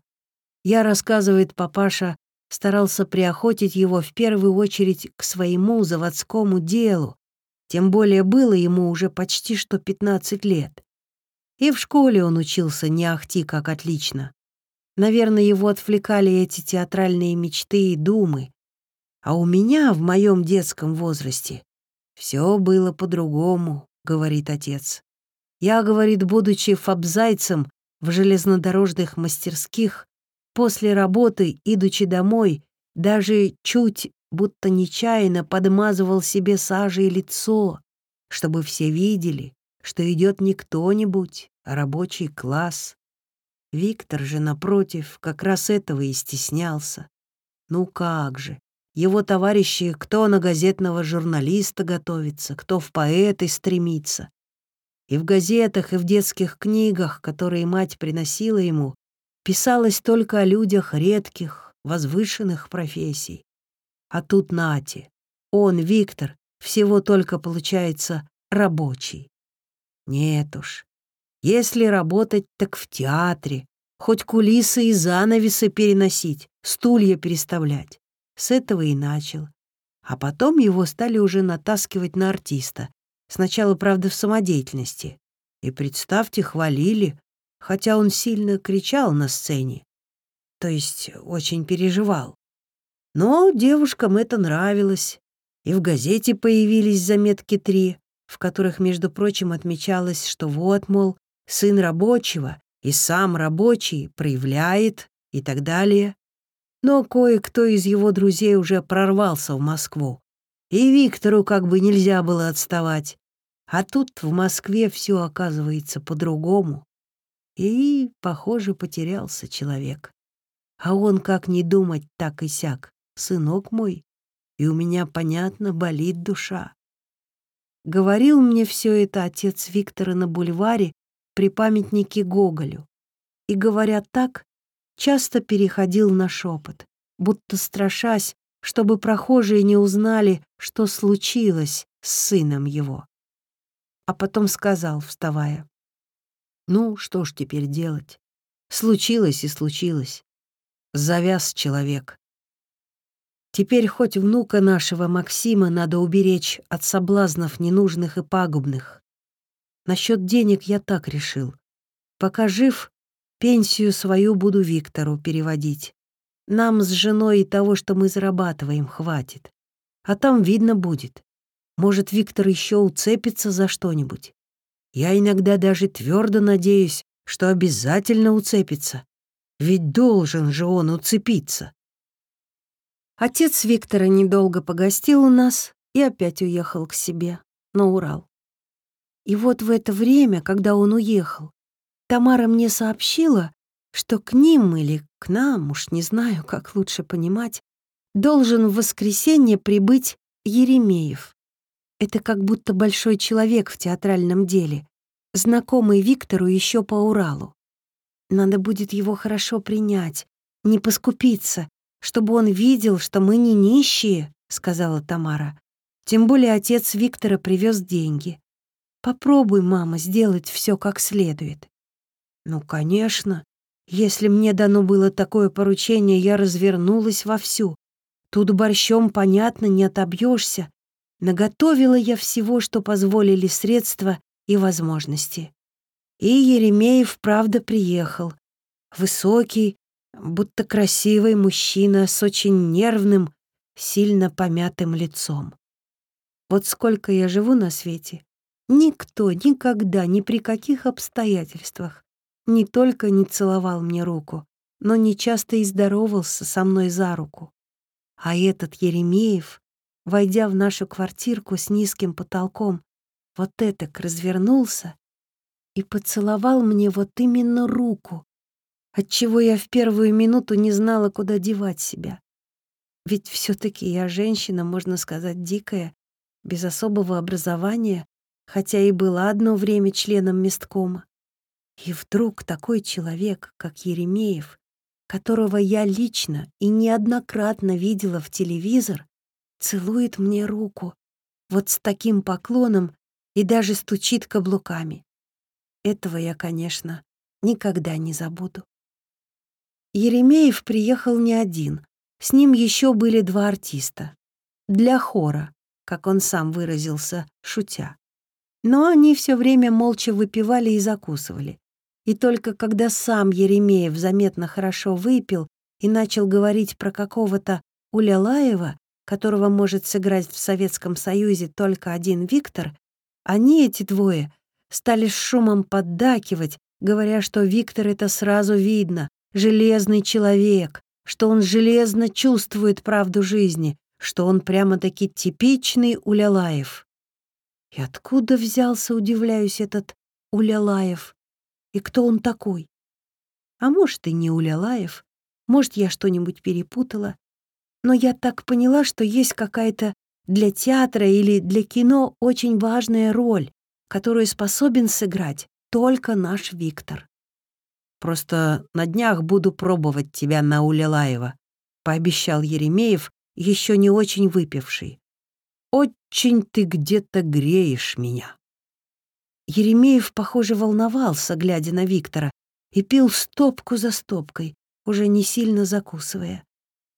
Я, рассказывает папаша, старался приохотить его в первую очередь к своему заводскому делу, тем более было ему уже почти что 15 лет. И в школе он учился не ахти как отлично. Наверное, его отвлекали эти театральные мечты и думы. А у меня в моем детском возрасте все было по-другому, говорит отец. Я, говорит, будучи фабзайцем в железнодорожных мастерских, после работы, идучи домой, даже чуть, будто нечаянно подмазывал себе сажей лицо, чтобы все видели, что идет не кто-нибудь, а рабочий класс. Виктор же, напротив, как раз этого и стеснялся. Ну как же, его товарищи, кто на газетного журналиста готовится, кто в поэты стремится. И в газетах, и в детских книгах, которые мать приносила ему, писалось только о людях редких, возвышенных профессий. А тут Нати, он, Виктор, всего только, получается, рабочий. Нет уж, если работать, так в театре, хоть кулисы и занавесы переносить, стулья переставлять. С этого и начал. А потом его стали уже натаскивать на артиста. Сначала, правда, в самодеятельности. И, представьте, хвалили, хотя он сильно кричал на сцене. То есть очень переживал. Но девушкам это нравилось. И в газете появились заметки три, в которых, между прочим, отмечалось, что вот, мол, сын рабочего и сам рабочий проявляет и так далее. Но кое-кто из его друзей уже прорвался в Москву. И Виктору как бы нельзя было отставать. А тут в Москве все оказывается по-другому. И, похоже, потерялся человек. А он как не думать так и сяк, сынок мой. И у меня, понятно, болит душа. Говорил мне все это отец Виктора на бульваре при памятнике Гоголю. И, говоря так, часто переходил на шепот, будто страшась, чтобы прохожие не узнали, что случилось с сыном его. А потом сказал, вставая, «Ну, что ж теперь делать? Случилось и случилось. Завяз человек. Теперь хоть внука нашего Максима надо уберечь от соблазнов ненужных и пагубных. Насчет денег я так решил. Пока жив, пенсию свою буду Виктору переводить. Нам с женой и того, что мы зарабатываем, хватит. А там видно будет. Может, Виктор еще уцепится за что-нибудь. Я иногда даже твердо надеюсь, что обязательно уцепится. Ведь должен же он уцепиться. Отец Виктора недолго погостил у нас и опять уехал к себе, на Урал. И вот в это время, когда он уехал, Тамара мне сообщила, что к ним или к нам, уж не знаю, как лучше понимать, должен в воскресенье прибыть Еремеев. Это как будто большой человек в театральном деле, знакомый Виктору еще по Уралу. Надо будет его хорошо принять, не поскупиться, чтобы он видел, что мы не нищие, сказала Тамара. Тем более отец Виктора привез деньги. Попробуй, мама, сделать все как следует. Ну, конечно. Если мне дано было такое поручение, я развернулась вовсю. Тут борщом, понятно, не отобьешься. Наготовила я всего, что позволили средства и возможности. И Еремеев правда приехал. Высокий, будто красивый мужчина с очень нервным, сильно помятым лицом. Вот сколько я живу на свете, никто никогда, ни при каких обстоятельствах не только не целовал мне руку, но не часто и здоровался со мной за руку. А этот Еремеев, войдя в нашу квартирку с низким потолком, вот этак развернулся и поцеловал мне вот именно руку, отчего я в первую минуту не знала, куда девать себя. Ведь все таки я женщина, можно сказать, дикая, без особого образования, хотя и была одно время членом месткома. И вдруг такой человек, как Еремеев, которого я лично и неоднократно видела в телевизор, целует мне руку, вот с таким поклоном и даже стучит каблуками. Этого я, конечно, никогда не забуду. Еремеев приехал не один, с ним еще были два артиста. Для хора, как он сам выразился, шутя. Но они все время молча выпивали и закусывали. И только когда сам Еремеев заметно хорошо выпил и начал говорить про какого-то Улялаева, которого может сыграть в Советском Союзе только один Виктор, они, эти двое, стали с шумом поддакивать, говоря, что Виктор это сразу видно, железный человек, что он железно чувствует правду жизни, что он прямо-таки типичный Улялаев. И откуда взялся, удивляюсь, этот Улялаев? И кто он такой? А может, и не Улялаев, может, я что-нибудь перепутала, но я так поняла, что есть какая-то для театра или для кино очень важная роль, которую способен сыграть только наш Виктор. Просто на днях буду пробовать тебя на Улялаева, пообещал Еремеев, еще не очень выпивший. Очень ты где-то греешь меня. Еремеев, похоже, волновался, глядя на Виктора, и пил стопку за стопкой, уже не сильно закусывая.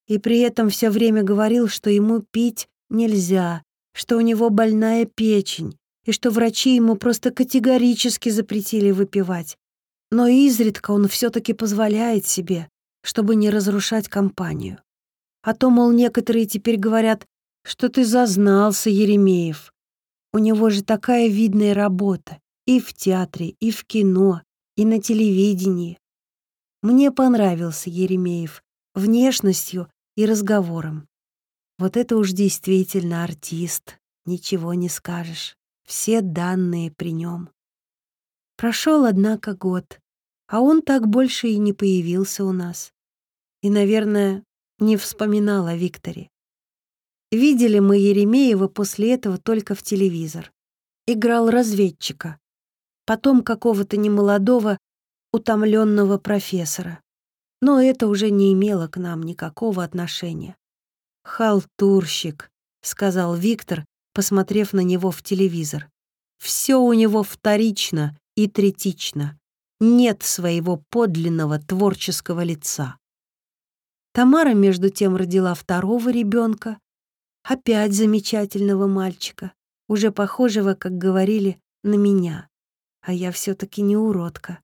И при этом все время говорил, что ему пить нельзя, что у него больная печень, и что врачи ему просто категорически запретили выпивать. Но изредка он все-таки позволяет себе, чтобы не разрушать компанию. А то, мол, некоторые теперь говорят, что ты зазнался, Еремеев. У него же такая видная работа и в театре, и в кино, и на телевидении. Мне понравился Еремеев, внешностью и разговором. Вот это уж действительно артист, ничего не скажешь. Все данные при нем. Прошел, однако, год, а он так больше и не появился у нас. И, наверное, не вспоминал о Викторе. Видели мы Еремеева после этого только в телевизор. Играл разведчика, потом какого-то немолодого, утомленного профессора. Но это уже не имело к нам никакого отношения. «Халтурщик», — сказал Виктор, посмотрев на него в телевизор. «Все у него вторично и третично. Нет своего подлинного творческого лица». Тамара, между тем, родила второго ребенка, опять замечательного мальчика, уже похожего, как говорили, на меня. А я все таки не уродка.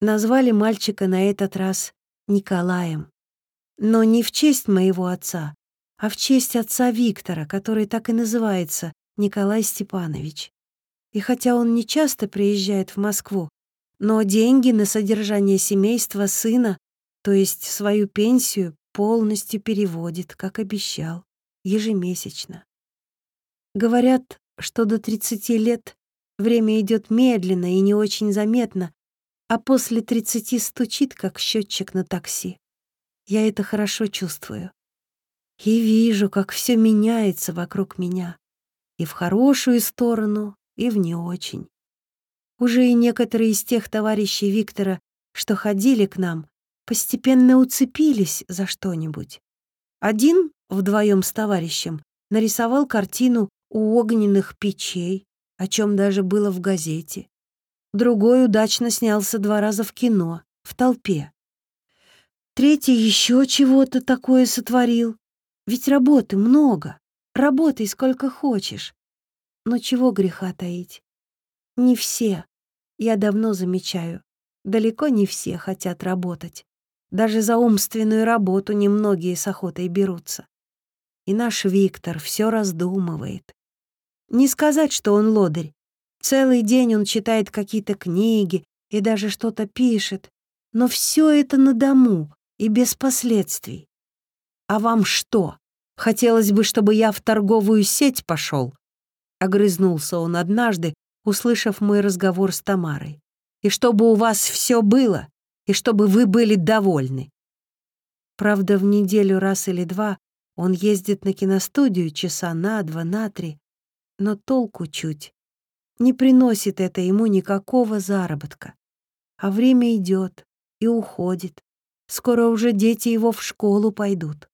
Назвали мальчика на этот раз Николаем. Но не в честь моего отца, а в честь отца Виктора, который так и называется Николай Степанович. И хотя он не часто приезжает в Москву, но деньги на содержание семейства сына, то есть свою пенсию, полностью переводит, как обещал, ежемесячно. Говорят, что до 30 лет время идет медленно и не очень заметно, а после 30 стучит, как счетчик на такси. Я это хорошо чувствую. И вижу, как все меняется вокруг меня. И в хорошую сторону, и в не очень. Уже и некоторые из тех товарищей Виктора, что ходили к нам, постепенно уцепились за что-нибудь. Один вдвоем с товарищем нарисовал картину у огненных печей, о чем даже было в газете. Другой удачно снялся два раза в кино, в толпе. Третий еще чего-то такое сотворил. Ведь работы много, работай сколько хочешь. Но чего греха таить? Не все, я давно замечаю, далеко не все хотят работать. Даже за умственную работу немногие с охотой берутся. И наш Виктор все раздумывает. Не сказать, что он лодырь. Целый день он читает какие-то книги и даже что-то пишет. Но все это на дому и без последствий. А вам что? Хотелось бы, чтобы я в торговую сеть пошел. Огрызнулся он однажды, услышав мой разговор с Тамарой. И чтобы у вас все было, и чтобы вы были довольны. Правда, в неделю раз или два он ездит на киностудию часа на два, на три, но толку чуть. Не приносит это ему никакого заработка. А время идет и уходит. Скоро уже дети его в школу пойдут.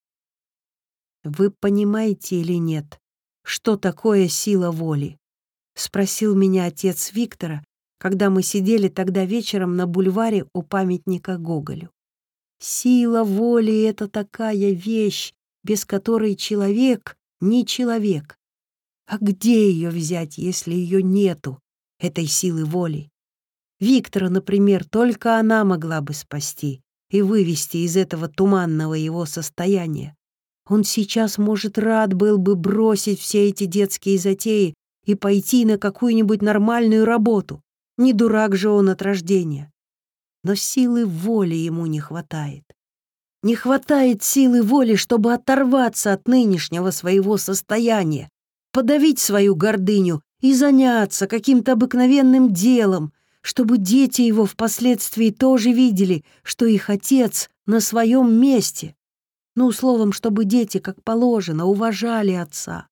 Вы понимаете или нет, что такое сила воли? Спросил меня отец Виктора, когда мы сидели тогда вечером на бульваре у памятника Гоголю. Сила воли — это такая вещь, без которой человек не человек. А где ее взять, если ее нету, этой силы воли? Виктора, например, только она могла бы спасти и вывести из этого туманного его состояния. Он сейчас, может, рад был бы бросить все эти детские затеи и пойти на какую-нибудь нормальную работу. Не дурак же он от рождения. Но силы воли ему не хватает. Не хватает силы воли, чтобы оторваться от нынешнего своего состояния, подавить свою гордыню и заняться каким-то обыкновенным делом, чтобы дети его впоследствии тоже видели, что их отец на своем месте. Ну, словом, чтобы дети, как положено, уважали отца.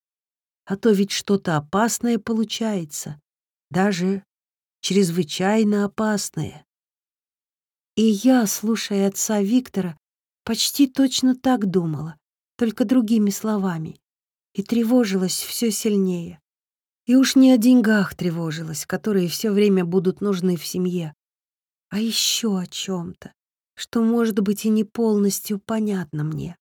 А то ведь что-то опасное получается, даже чрезвычайно опасное. И я, слушая отца Виктора, почти точно так думала, только другими словами, и тревожилась все сильнее. И уж не о деньгах тревожилась, которые все время будут нужны в семье, а еще о чем-то, что, может быть, и не полностью понятно мне.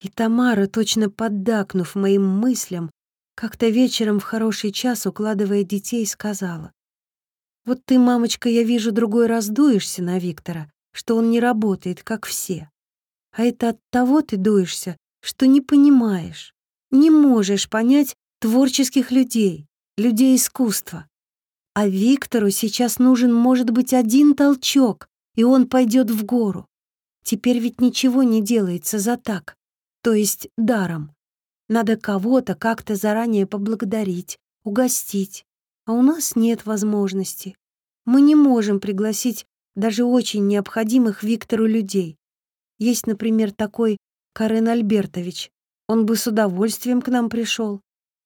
И Тамара, точно поддакнув моим мыслям, как-то вечером в хороший час, укладывая детей, сказала. «Вот ты, мамочка, я вижу, другой раз дуешься на Виктора, что он не работает, как все. А это от того ты дуешься, что не понимаешь, не можешь понять творческих людей, людей искусства. А Виктору сейчас нужен, может быть, один толчок, и он пойдет в гору. Теперь ведь ничего не делается за так, то есть даром. Надо кого-то как-то заранее поблагодарить, угостить. А у нас нет возможности. Мы не можем пригласить даже очень необходимых Виктору людей. Есть, например, такой Карен Альбертович. Он бы с удовольствием к нам пришел.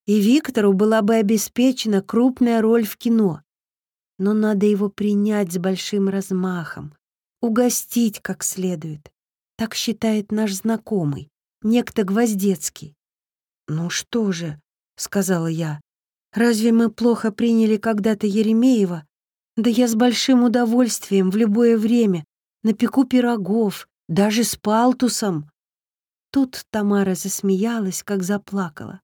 И Виктору была бы обеспечена крупная роль в кино. Но надо его принять с большим размахом, угостить как следует. Так считает наш знакомый, некто Гвоздецкий. «Ну что же», — сказала я, — «разве мы плохо приняли когда-то Еремеева? Да я с большим удовольствием в любое время напеку пирогов, даже с палтусом». Тут Тамара засмеялась, как заплакала.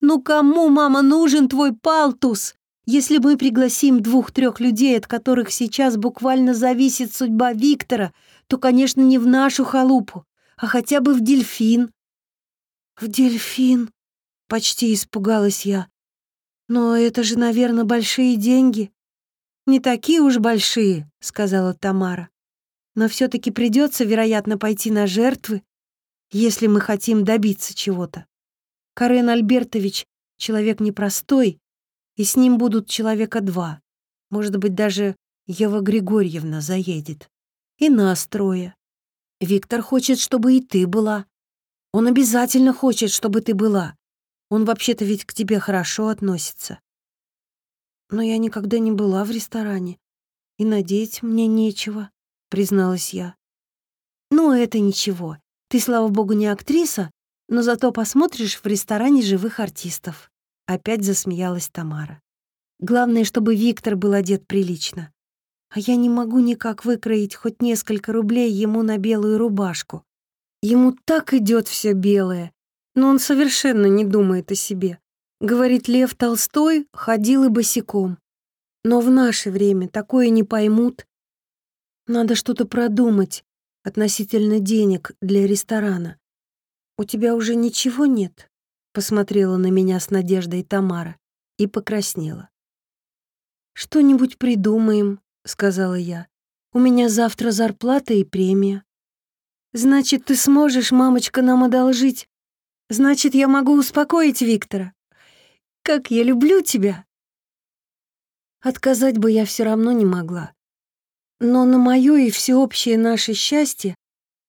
«Ну кому, мама, нужен твой палтус? Если мы пригласим двух-трех людей, от которых сейчас буквально зависит судьба Виктора, то, конечно, не в нашу халупу, а хотя бы в дельфин». «В дельфин?» — почти испугалась я. «Но это же, наверное, большие деньги». «Не такие уж большие», — сказала Тамара. «Но все-таки придется, вероятно, пойти на жертвы, если мы хотим добиться чего-то. Карен Альбертович — человек непростой, и с ним будут человека два. Может быть, даже Ева Григорьевна заедет. И нас трое. Виктор хочет, чтобы и ты была. Он обязательно хочет, чтобы ты была. Он вообще-то ведь к тебе хорошо относится. Но я никогда не была в ресторане, и надеть мне нечего, призналась я. Ну, это ничего. Ты, слава богу, не актриса, но зато посмотришь в ресторане живых артистов. Опять засмеялась Тамара. Главное, чтобы Виктор был одет прилично. А я не могу никак выкроить хоть несколько рублей ему на белую рубашку. Ему так идет все белое, но он совершенно не думает о себе. Говорит, Лев Толстой ходил и босиком. Но в наше время такое не поймут. Надо что-то продумать, относительно денег для ресторана. У тебя уже ничего нет?» Посмотрела на меня с надеждой Тамара и покраснела. «Что-нибудь придумаем», — сказала я. «У меня завтра зарплата и премия». «Значит, ты сможешь, мамочка, нам одолжить. Значит, я могу успокоить Виктора. Как я люблю тебя!» Отказать бы я все равно не могла. Но на моё и всеобщее наше счастье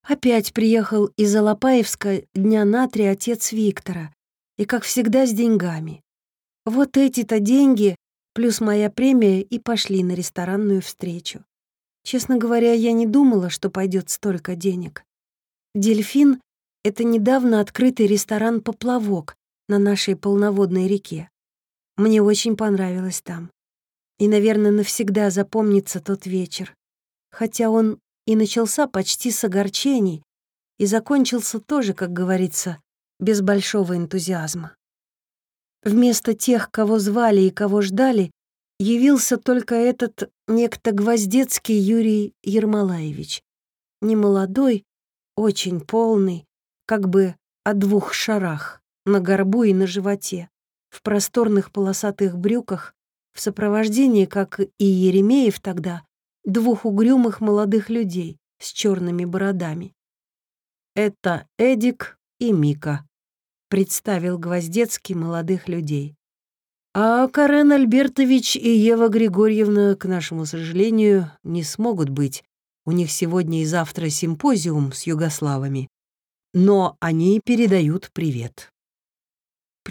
опять приехал из Алапаевска дня на три отец Виктора, и, как всегда, с деньгами. Вот эти-то деньги, плюс моя премия, и пошли на ресторанную встречу. Честно говоря, я не думала, что пойдет столько денег. «Дельфин» — это недавно открытый ресторан «Поплавок» на нашей полноводной реке. Мне очень понравилось там. И, наверное, навсегда запомнится тот вечер хотя он и начался почти с огорчений и закончился тоже, как говорится, без большого энтузиазма. Вместо тех, кого звали и кого ждали, явился только этот некто Гвоздецкий Юрий Ермолаевич. Немолодой, очень полный, как бы о двух шарах, на горбу и на животе, в просторных полосатых брюках, в сопровождении, как и Еремеев тогда, двух угрюмых молодых людей с черными бородами. «Это Эдик и Мика», — представил Гвоздецкий молодых людей. «А Карен Альбертович и Ева Григорьевна, к нашему сожалению, не смогут быть. У них сегодня и завтра симпозиум с югославами. Но они передают привет».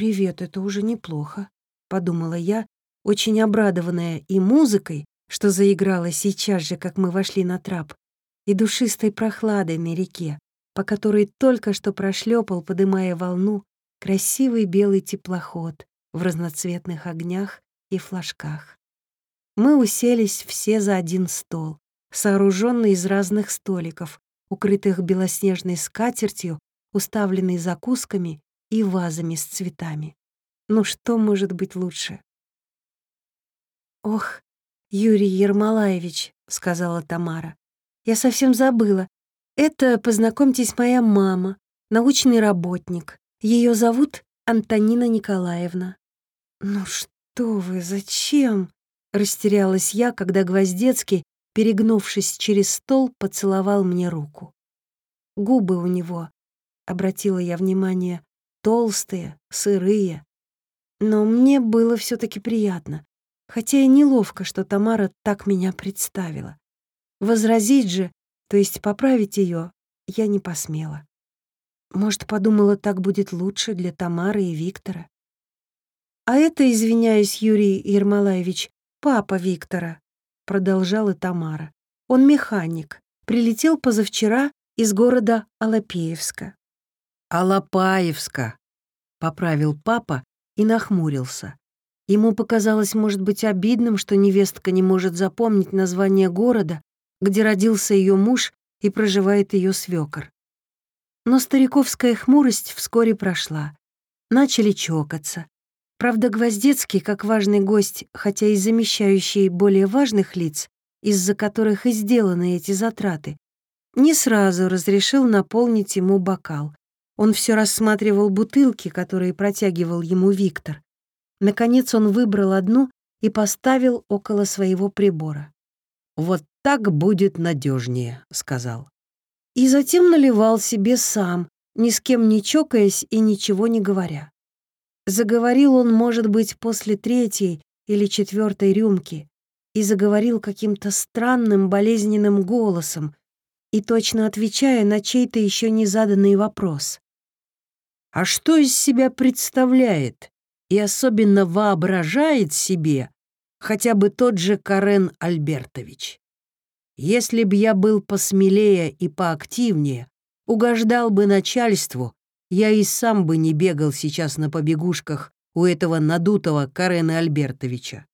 «Привет, это уже неплохо», — подумала я, очень обрадованная и музыкой, что заиграла сейчас же, как мы вошли на трап, и душистой прохладой на реке, по которой только что прошлепал, подымая волну, красивый белый теплоход в разноцветных огнях и флажках. Мы уселись все за один стол, сооруженный из разных столиков, укрытых белоснежной скатертью, уставленной закусками и вазами с цветами. Ну что может быть лучше? Ох, «Юрий Ермолаевич», — сказала Тамара. «Я совсем забыла. Это, познакомьтесь, моя мама, научный работник. Ее зовут Антонина Николаевна». «Ну что вы, зачем?» — растерялась я, когда Гвоздецкий, перегнувшись через стол, поцеловал мне руку. Губы у него, обратила я внимание, толстые, сырые. Но мне было все таки приятно, хотя и неловко, что Тамара так меня представила. Возразить же, то есть поправить ее, я не посмела. Может, подумала, так будет лучше для Тамары и Виктора. А это, извиняюсь, Юрий Ермолаевич, папа Виктора, продолжала Тамара. Он механик, прилетел позавчера из города Алапеевска. Алапаевска, поправил папа и нахмурился. Ему показалось, может быть, обидным, что невестка не может запомнить название города, где родился ее муж и проживает ее свекор. Но стариковская хмурость вскоре прошла. Начали чокаться. Правда, Гвоздецкий, как важный гость, хотя и замещающий более важных лиц, из-за которых и сделаны эти затраты, не сразу разрешил наполнить ему бокал. Он все рассматривал бутылки, которые протягивал ему Виктор. Наконец он выбрал одну и поставил около своего прибора. «Вот так будет надежнее, сказал. И затем наливал себе сам, ни с кем не чокаясь и ничего не говоря. Заговорил он, может быть, после третьей или четвертой рюмки, и заговорил каким-то странным болезненным голосом, и точно отвечая на чей-то еще не заданный вопрос. А что из себя представляет и особенно воображает себе хотя бы тот же Карен Альбертович? Если б я был посмелее и поактивнее, угождал бы начальству, я и сам бы не бегал сейчас на побегушках у этого надутого Карена Альбертовича.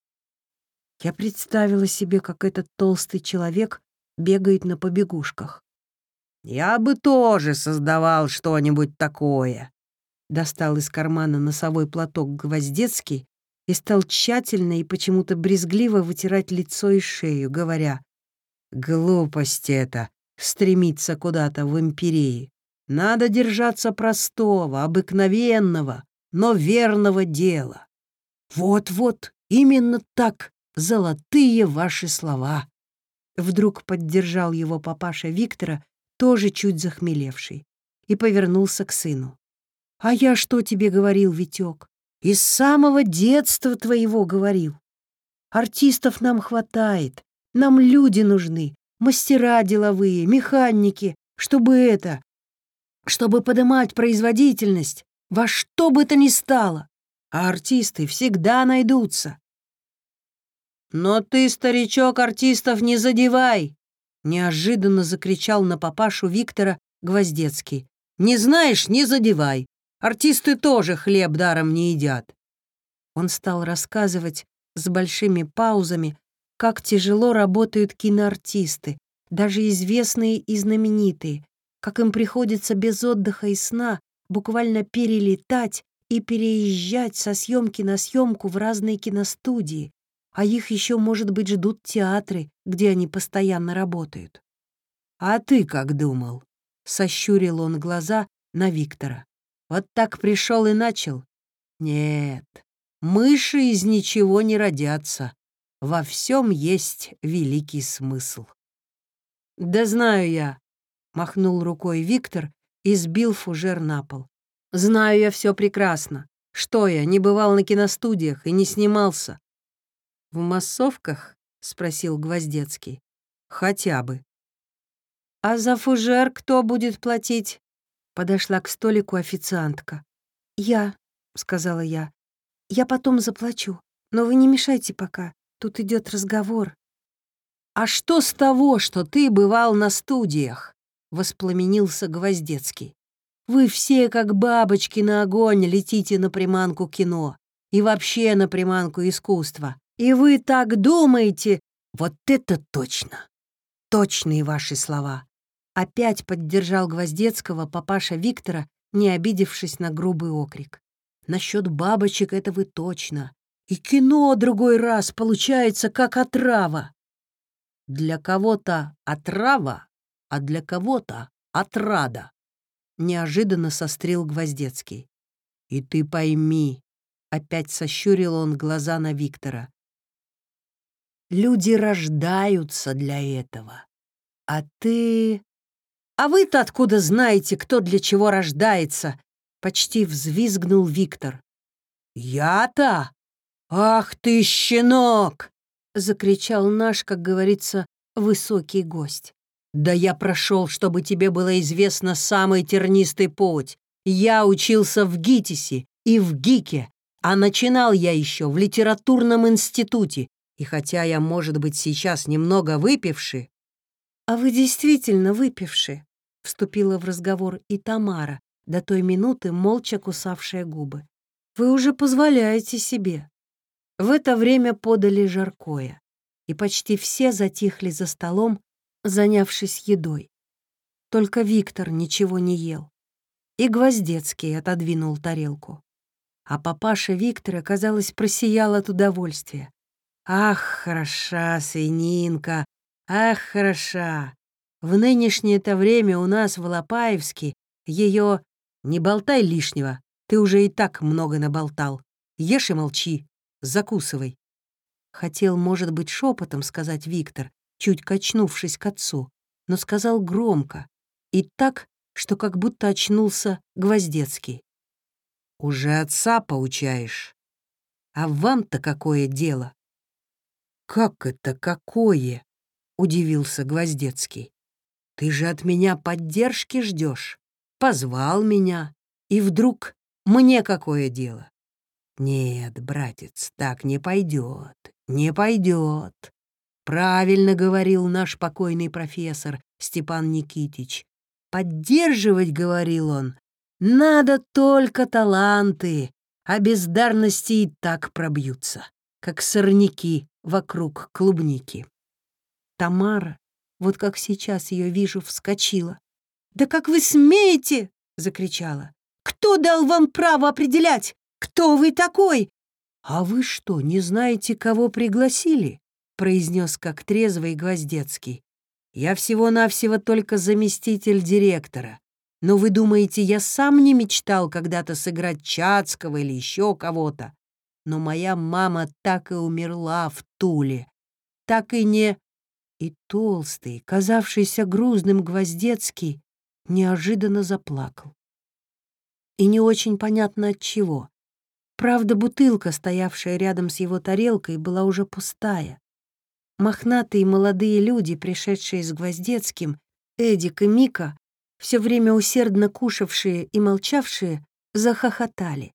Я представила себе, как этот толстый человек бегает на побегушках. «Я бы тоже создавал что-нибудь такое», достал из кармана носовой платок Гвоздецкий и стал тщательно и почему-то брезгливо вытирать лицо и шею, говоря, «Глупость это, стремиться куда-то в империи. Надо держаться простого, обыкновенного, но верного дела. Вот-вот, именно так, золотые ваши слова». Вдруг поддержал его папаша Виктора, тоже чуть захмелевший, и повернулся к сыну. А я что тебе говорил, Витек? Из самого детства твоего говорил. Артистов нам хватает, нам люди нужны, мастера деловые, механики, чтобы это, чтобы поднимать производительность во что бы то ни стало. А артисты всегда найдутся. «Но ты, старичок, артистов не задевай!» Неожиданно закричал на папашу Виктора Гвоздецкий. «Не знаешь, не задевай. Артисты тоже хлеб даром не едят. Он стал рассказывать с большими паузами, как тяжело работают киноартисты, даже известные и знаменитые, как им приходится без отдыха и сна буквально перелетать и переезжать со съемки на съемку в разные киностудии, а их еще, может быть, ждут театры, где они постоянно работают. «А ты как думал?» — сощурил он глаза на Виктора. Вот так пришел и начал. Нет, мыши из ничего не родятся. Во всем есть великий смысл. Да знаю я, махнул рукой Виктор и сбил фужер на пол. Знаю я все прекрасно. Что я, не бывал на киностудиях и не снимался? В массовках? спросил Гвоздецкий. Хотя бы. А за фужер кто будет платить? Подошла к столику официантка. «Я», — сказала я, — «я потом заплачу, но вы не мешайте пока, тут идет разговор». «А что с того, что ты бывал на студиях?» — воспламенился Гвоздецкий. «Вы все, как бабочки на огонь, летите на приманку кино и вообще на приманку искусства. И вы так думаете? Вот это точно! Точные ваши слова. Опять поддержал Гвоздецкого папаша Виктора, не обидевшись на грубый окрик. Насчет бабочек это вы точно. И кино другой раз получается как отрава. Для кого-то отрава, а для кого-то отрада. Неожиданно сострил Гвоздецкий. И ты пойми, опять сощурил он глаза на Виктора. Люди рождаются для этого. А ты «А вы-то откуда знаете, кто для чего рождается?» — почти взвизгнул Виктор. «Я-то? Ах ты, щенок!» — закричал наш, как говорится, высокий гость. «Да я прошел, чтобы тебе было известно самый тернистый путь. Я учился в ГИТИСе и в ГИКе, а начинал я еще в литературном институте, и хотя я, может быть, сейчас немного выпивший...» «А вы действительно выпивший?» — вступила в разговор и Тамара, до той минуты молча кусавшая губы. «Вы уже позволяете себе». В это время подали жаркое, и почти все затихли за столом, занявшись едой. Только Виктор ничего не ел. И Гвоздецкий отодвинул тарелку. А папаша Виктора, казалось, просиял от удовольствия. «Ах, хороша свининка! Ах, хороша! В нынешнее-то время у нас в Лопаевске ее «Не болтай лишнего, ты уже и так много наболтал. Ешь и молчи, закусывай». Хотел, может быть, шепотом сказать Виктор, чуть качнувшись к отцу, но сказал громко и так, что как будто очнулся Гвоздецкий. «Уже отца поучаешь? А вам-то какое дело?» «Как это какое?» — удивился Гвоздецкий. «Ты же от меня поддержки ждешь позвал меня, и вдруг мне какое дело? Нет, братец, так не пойдет, не пойдет. Правильно говорил наш покойный профессор Степан Никитич. Поддерживать, говорил он, надо только таланты, а бездарности и так пробьются, как сорняки вокруг клубники. Тамара, вот как сейчас ее вижу, вскочила. «Да как вы смеете?» — закричала. «Кто дал вам право определять? Кто вы такой?» «А вы что, не знаете, кого пригласили?» — произнес как трезвый Гвоздецкий. «Я всего-навсего только заместитель директора. Но вы думаете, я сам не мечтал когда-то сыграть Чацкого или еще кого-то? Но моя мама так и умерла в Туле. Так и не...» И толстый, казавшийся грузным Гвоздецкий, неожиданно заплакал. И не очень понятно от чего. Правда, бутылка, стоявшая рядом с его тарелкой, была уже пустая. Мохнатые молодые люди, пришедшие с Гвоздецким, Эдик и Мика, все время усердно кушавшие и молчавшие, захохотали.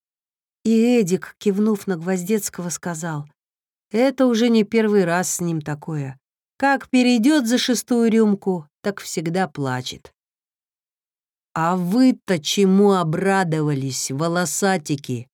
И Эдик, кивнув на Гвоздецкого, сказал, «Это уже не первый раз с ним такое. Как перейдет за шестую рюмку, так всегда плачет. «А вы-то чему обрадовались, волосатики?»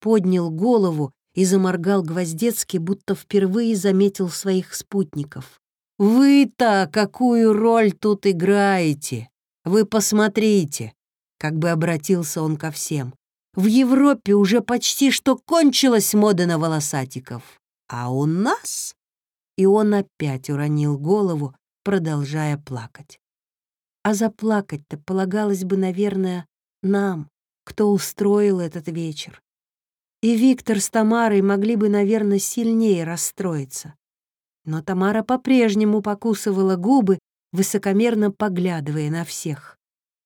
Поднял голову и заморгал Гвоздецкий, будто впервые заметил своих спутников. «Вы-то какую роль тут играете? Вы посмотрите!» Как бы обратился он ко всем. «В Европе уже почти что кончилась мода на волосатиков. А у нас...» И он опять уронил голову, продолжая плакать. А заплакать-то полагалось бы, наверное, нам, кто устроил этот вечер. И Виктор с Тамарой могли бы, наверное, сильнее расстроиться. Но Тамара по-прежнему покусывала губы, высокомерно поглядывая на всех.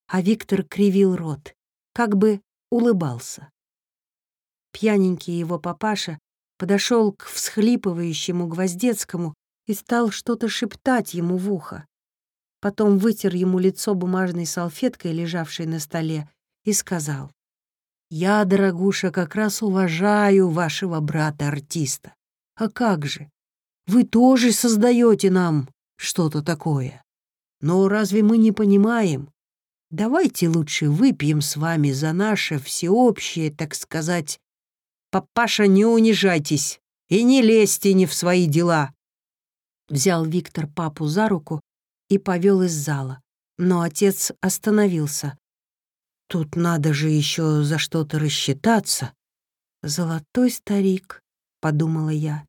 А Виктор кривил рот, как бы улыбался. Пьяненький его папаша подошел к всхлипывающему Гвоздецкому и стал что-то шептать ему в ухо потом вытер ему лицо бумажной салфеткой, лежавшей на столе, и сказал, «Я, дорогуша, как раз уважаю вашего брата-артиста. А как же? Вы тоже создаете нам что-то такое. Но разве мы не понимаем? Давайте лучше выпьем с вами за наше всеобщее, так сказать. Папаша, не унижайтесь и не лезьте не в свои дела». Взял Виктор папу за руку и повел из зала. Но отец остановился. «Тут надо же еще за что-то рассчитаться». «Золотой старик», — подумала я.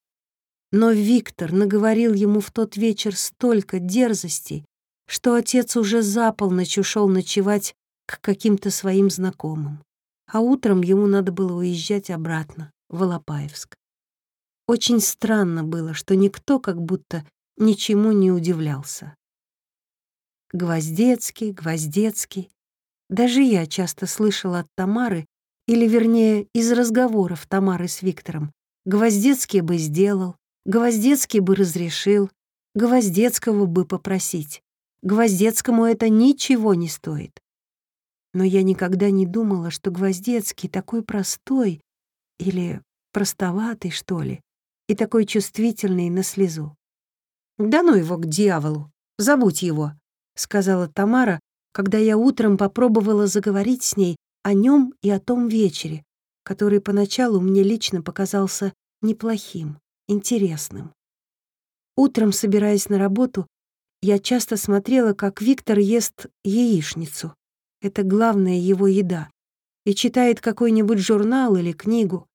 Но Виктор наговорил ему в тот вечер столько дерзостей, что отец уже за полночь ушел ночевать к каким-то своим знакомым. А утром ему надо было уезжать обратно, в Алапаевск. Очень странно было, что никто как будто ничему не удивлялся. Гвоздецкий, Гвоздецкий. Даже я часто слышала от Тамары, или вернее из разговоров Тамары с Виктором, Гвоздецкий бы сделал, Гвоздецкий бы разрешил, Гвоздецкого бы попросить. Гвоздецкому это ничего не стоит. Но я никогда не думала, что Гвоздецкий такой простой или простоватый, что ли, и такой чувствительный на слезу. «Да ну его к дьяволу! Забудь его!» — сказала Тамара, когда я утром попробовала заговорить с ней о нем и о том вечере, который поначалу мне лично показался неплохим, интересным. Утром, собираясь на работу, я часто смотрела, как Виктор ест яичницу. Это главная его еда. И читает какой-нибудь журнал или книгу.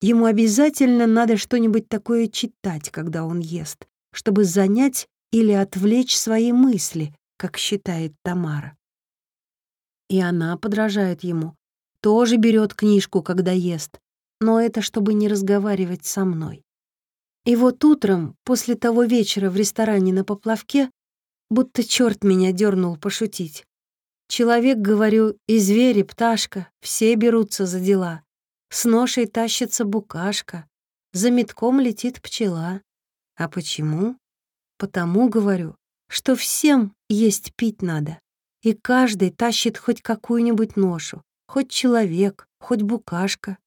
Ему обязательно надо что-нибудь такое читать, когда он ест, чтобы занять или отвлечь свои мысли, как считает Тамара. И она подражает ему. Тоже берет книжку, когда ест, но это чтобы не разговаривать со мной. И вот утром, после того вечера в ресторане на поплавке, будто черт меня дернул пошутить. Человек, говорю, и звери, пташка, все берутся за дела. С ношей тащится букашка, за метком летит пчела. А почему? Потому, говорю, что всем есть пить надо, и каждый тащит хоть какую-нибудь ношу, хоть человек, хоть букашка.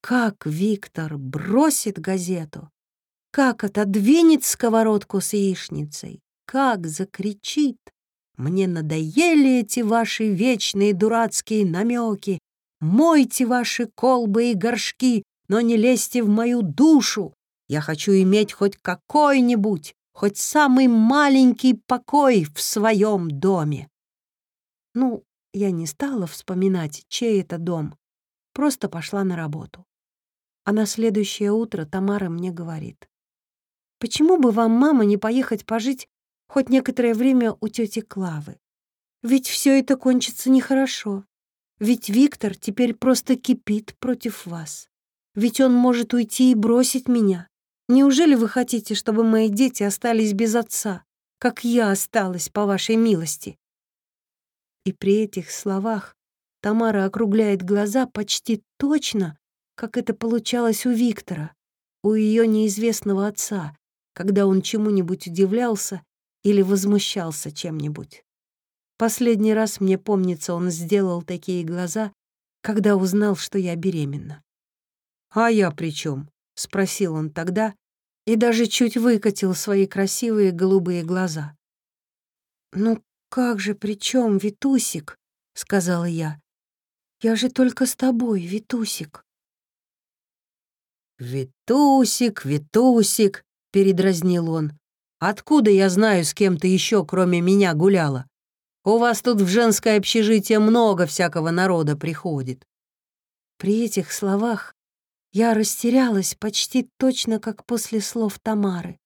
Как Виктор бросит газету, как отодвинет сковородку с яичницей, как закричит. Мне надоели эти ваши вечные дурацкие намеки. Мойте ваши колбы и горшки, но не лезьте в мою душу. Я хочу иметь хоть какой-нибудь, хоть самый маленький покой в своем доме. Ну, я не стала вспоминать, чей это дом, просто пошла на работу. А на следующее утро Тамара мне говорит. «Почему бы вам, мама, не поехать пожить хоть некоторое время у тети Клавы? Ведь все это кончится нехорошо. Ведь Виктор теперь просто кипит против вас. Ведь он может уйти и бросить меня. Неужели вы хотите, чтобы мои дети остались без отца, как я осталась, по вашей милости?» И при этих словах Тамара округляет глаза почти точно, как это получалось у Виктора, у ее неизвестного отца, когда он чему-нибудь удивлялся или возмущался чем-нибудь. Последний раз, мне помнится, он сделал такие глаза, когда узнал, что я беременна. «А я при чем? спросил он тогда и даже чуть выкатил свои красивые голубые глаза. «Ну как же при чем, Витусик?» — сказала я. «Я же только с тобой, Витусик». «Витусик, Витусик», — передразнил он. «Откуда я знаю, с кем ты еще, кроме меня, гуляла? У вас тут в женское общежитие много всякого народа приходит». При этих словах я растерялась почти точно, как после слов Тамары.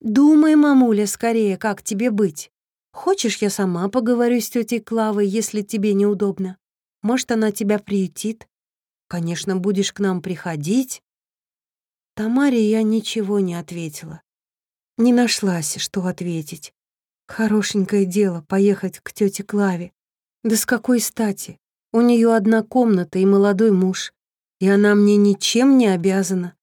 «Думай, мамуля, скорее, как тебе быть. Хочешь, я сама поговорю с тетей Клавой, если тебе неудобно? Может, она тебя приютит? Конечно, будешь к нам приходить, Тамаре я ничего не ответила. Не нашлась, что ответить. Хорошенькое дело поехать к тете Клаве. Да с какой стати? У нее одна комната и молодой муж, и она мне ничем не обязана.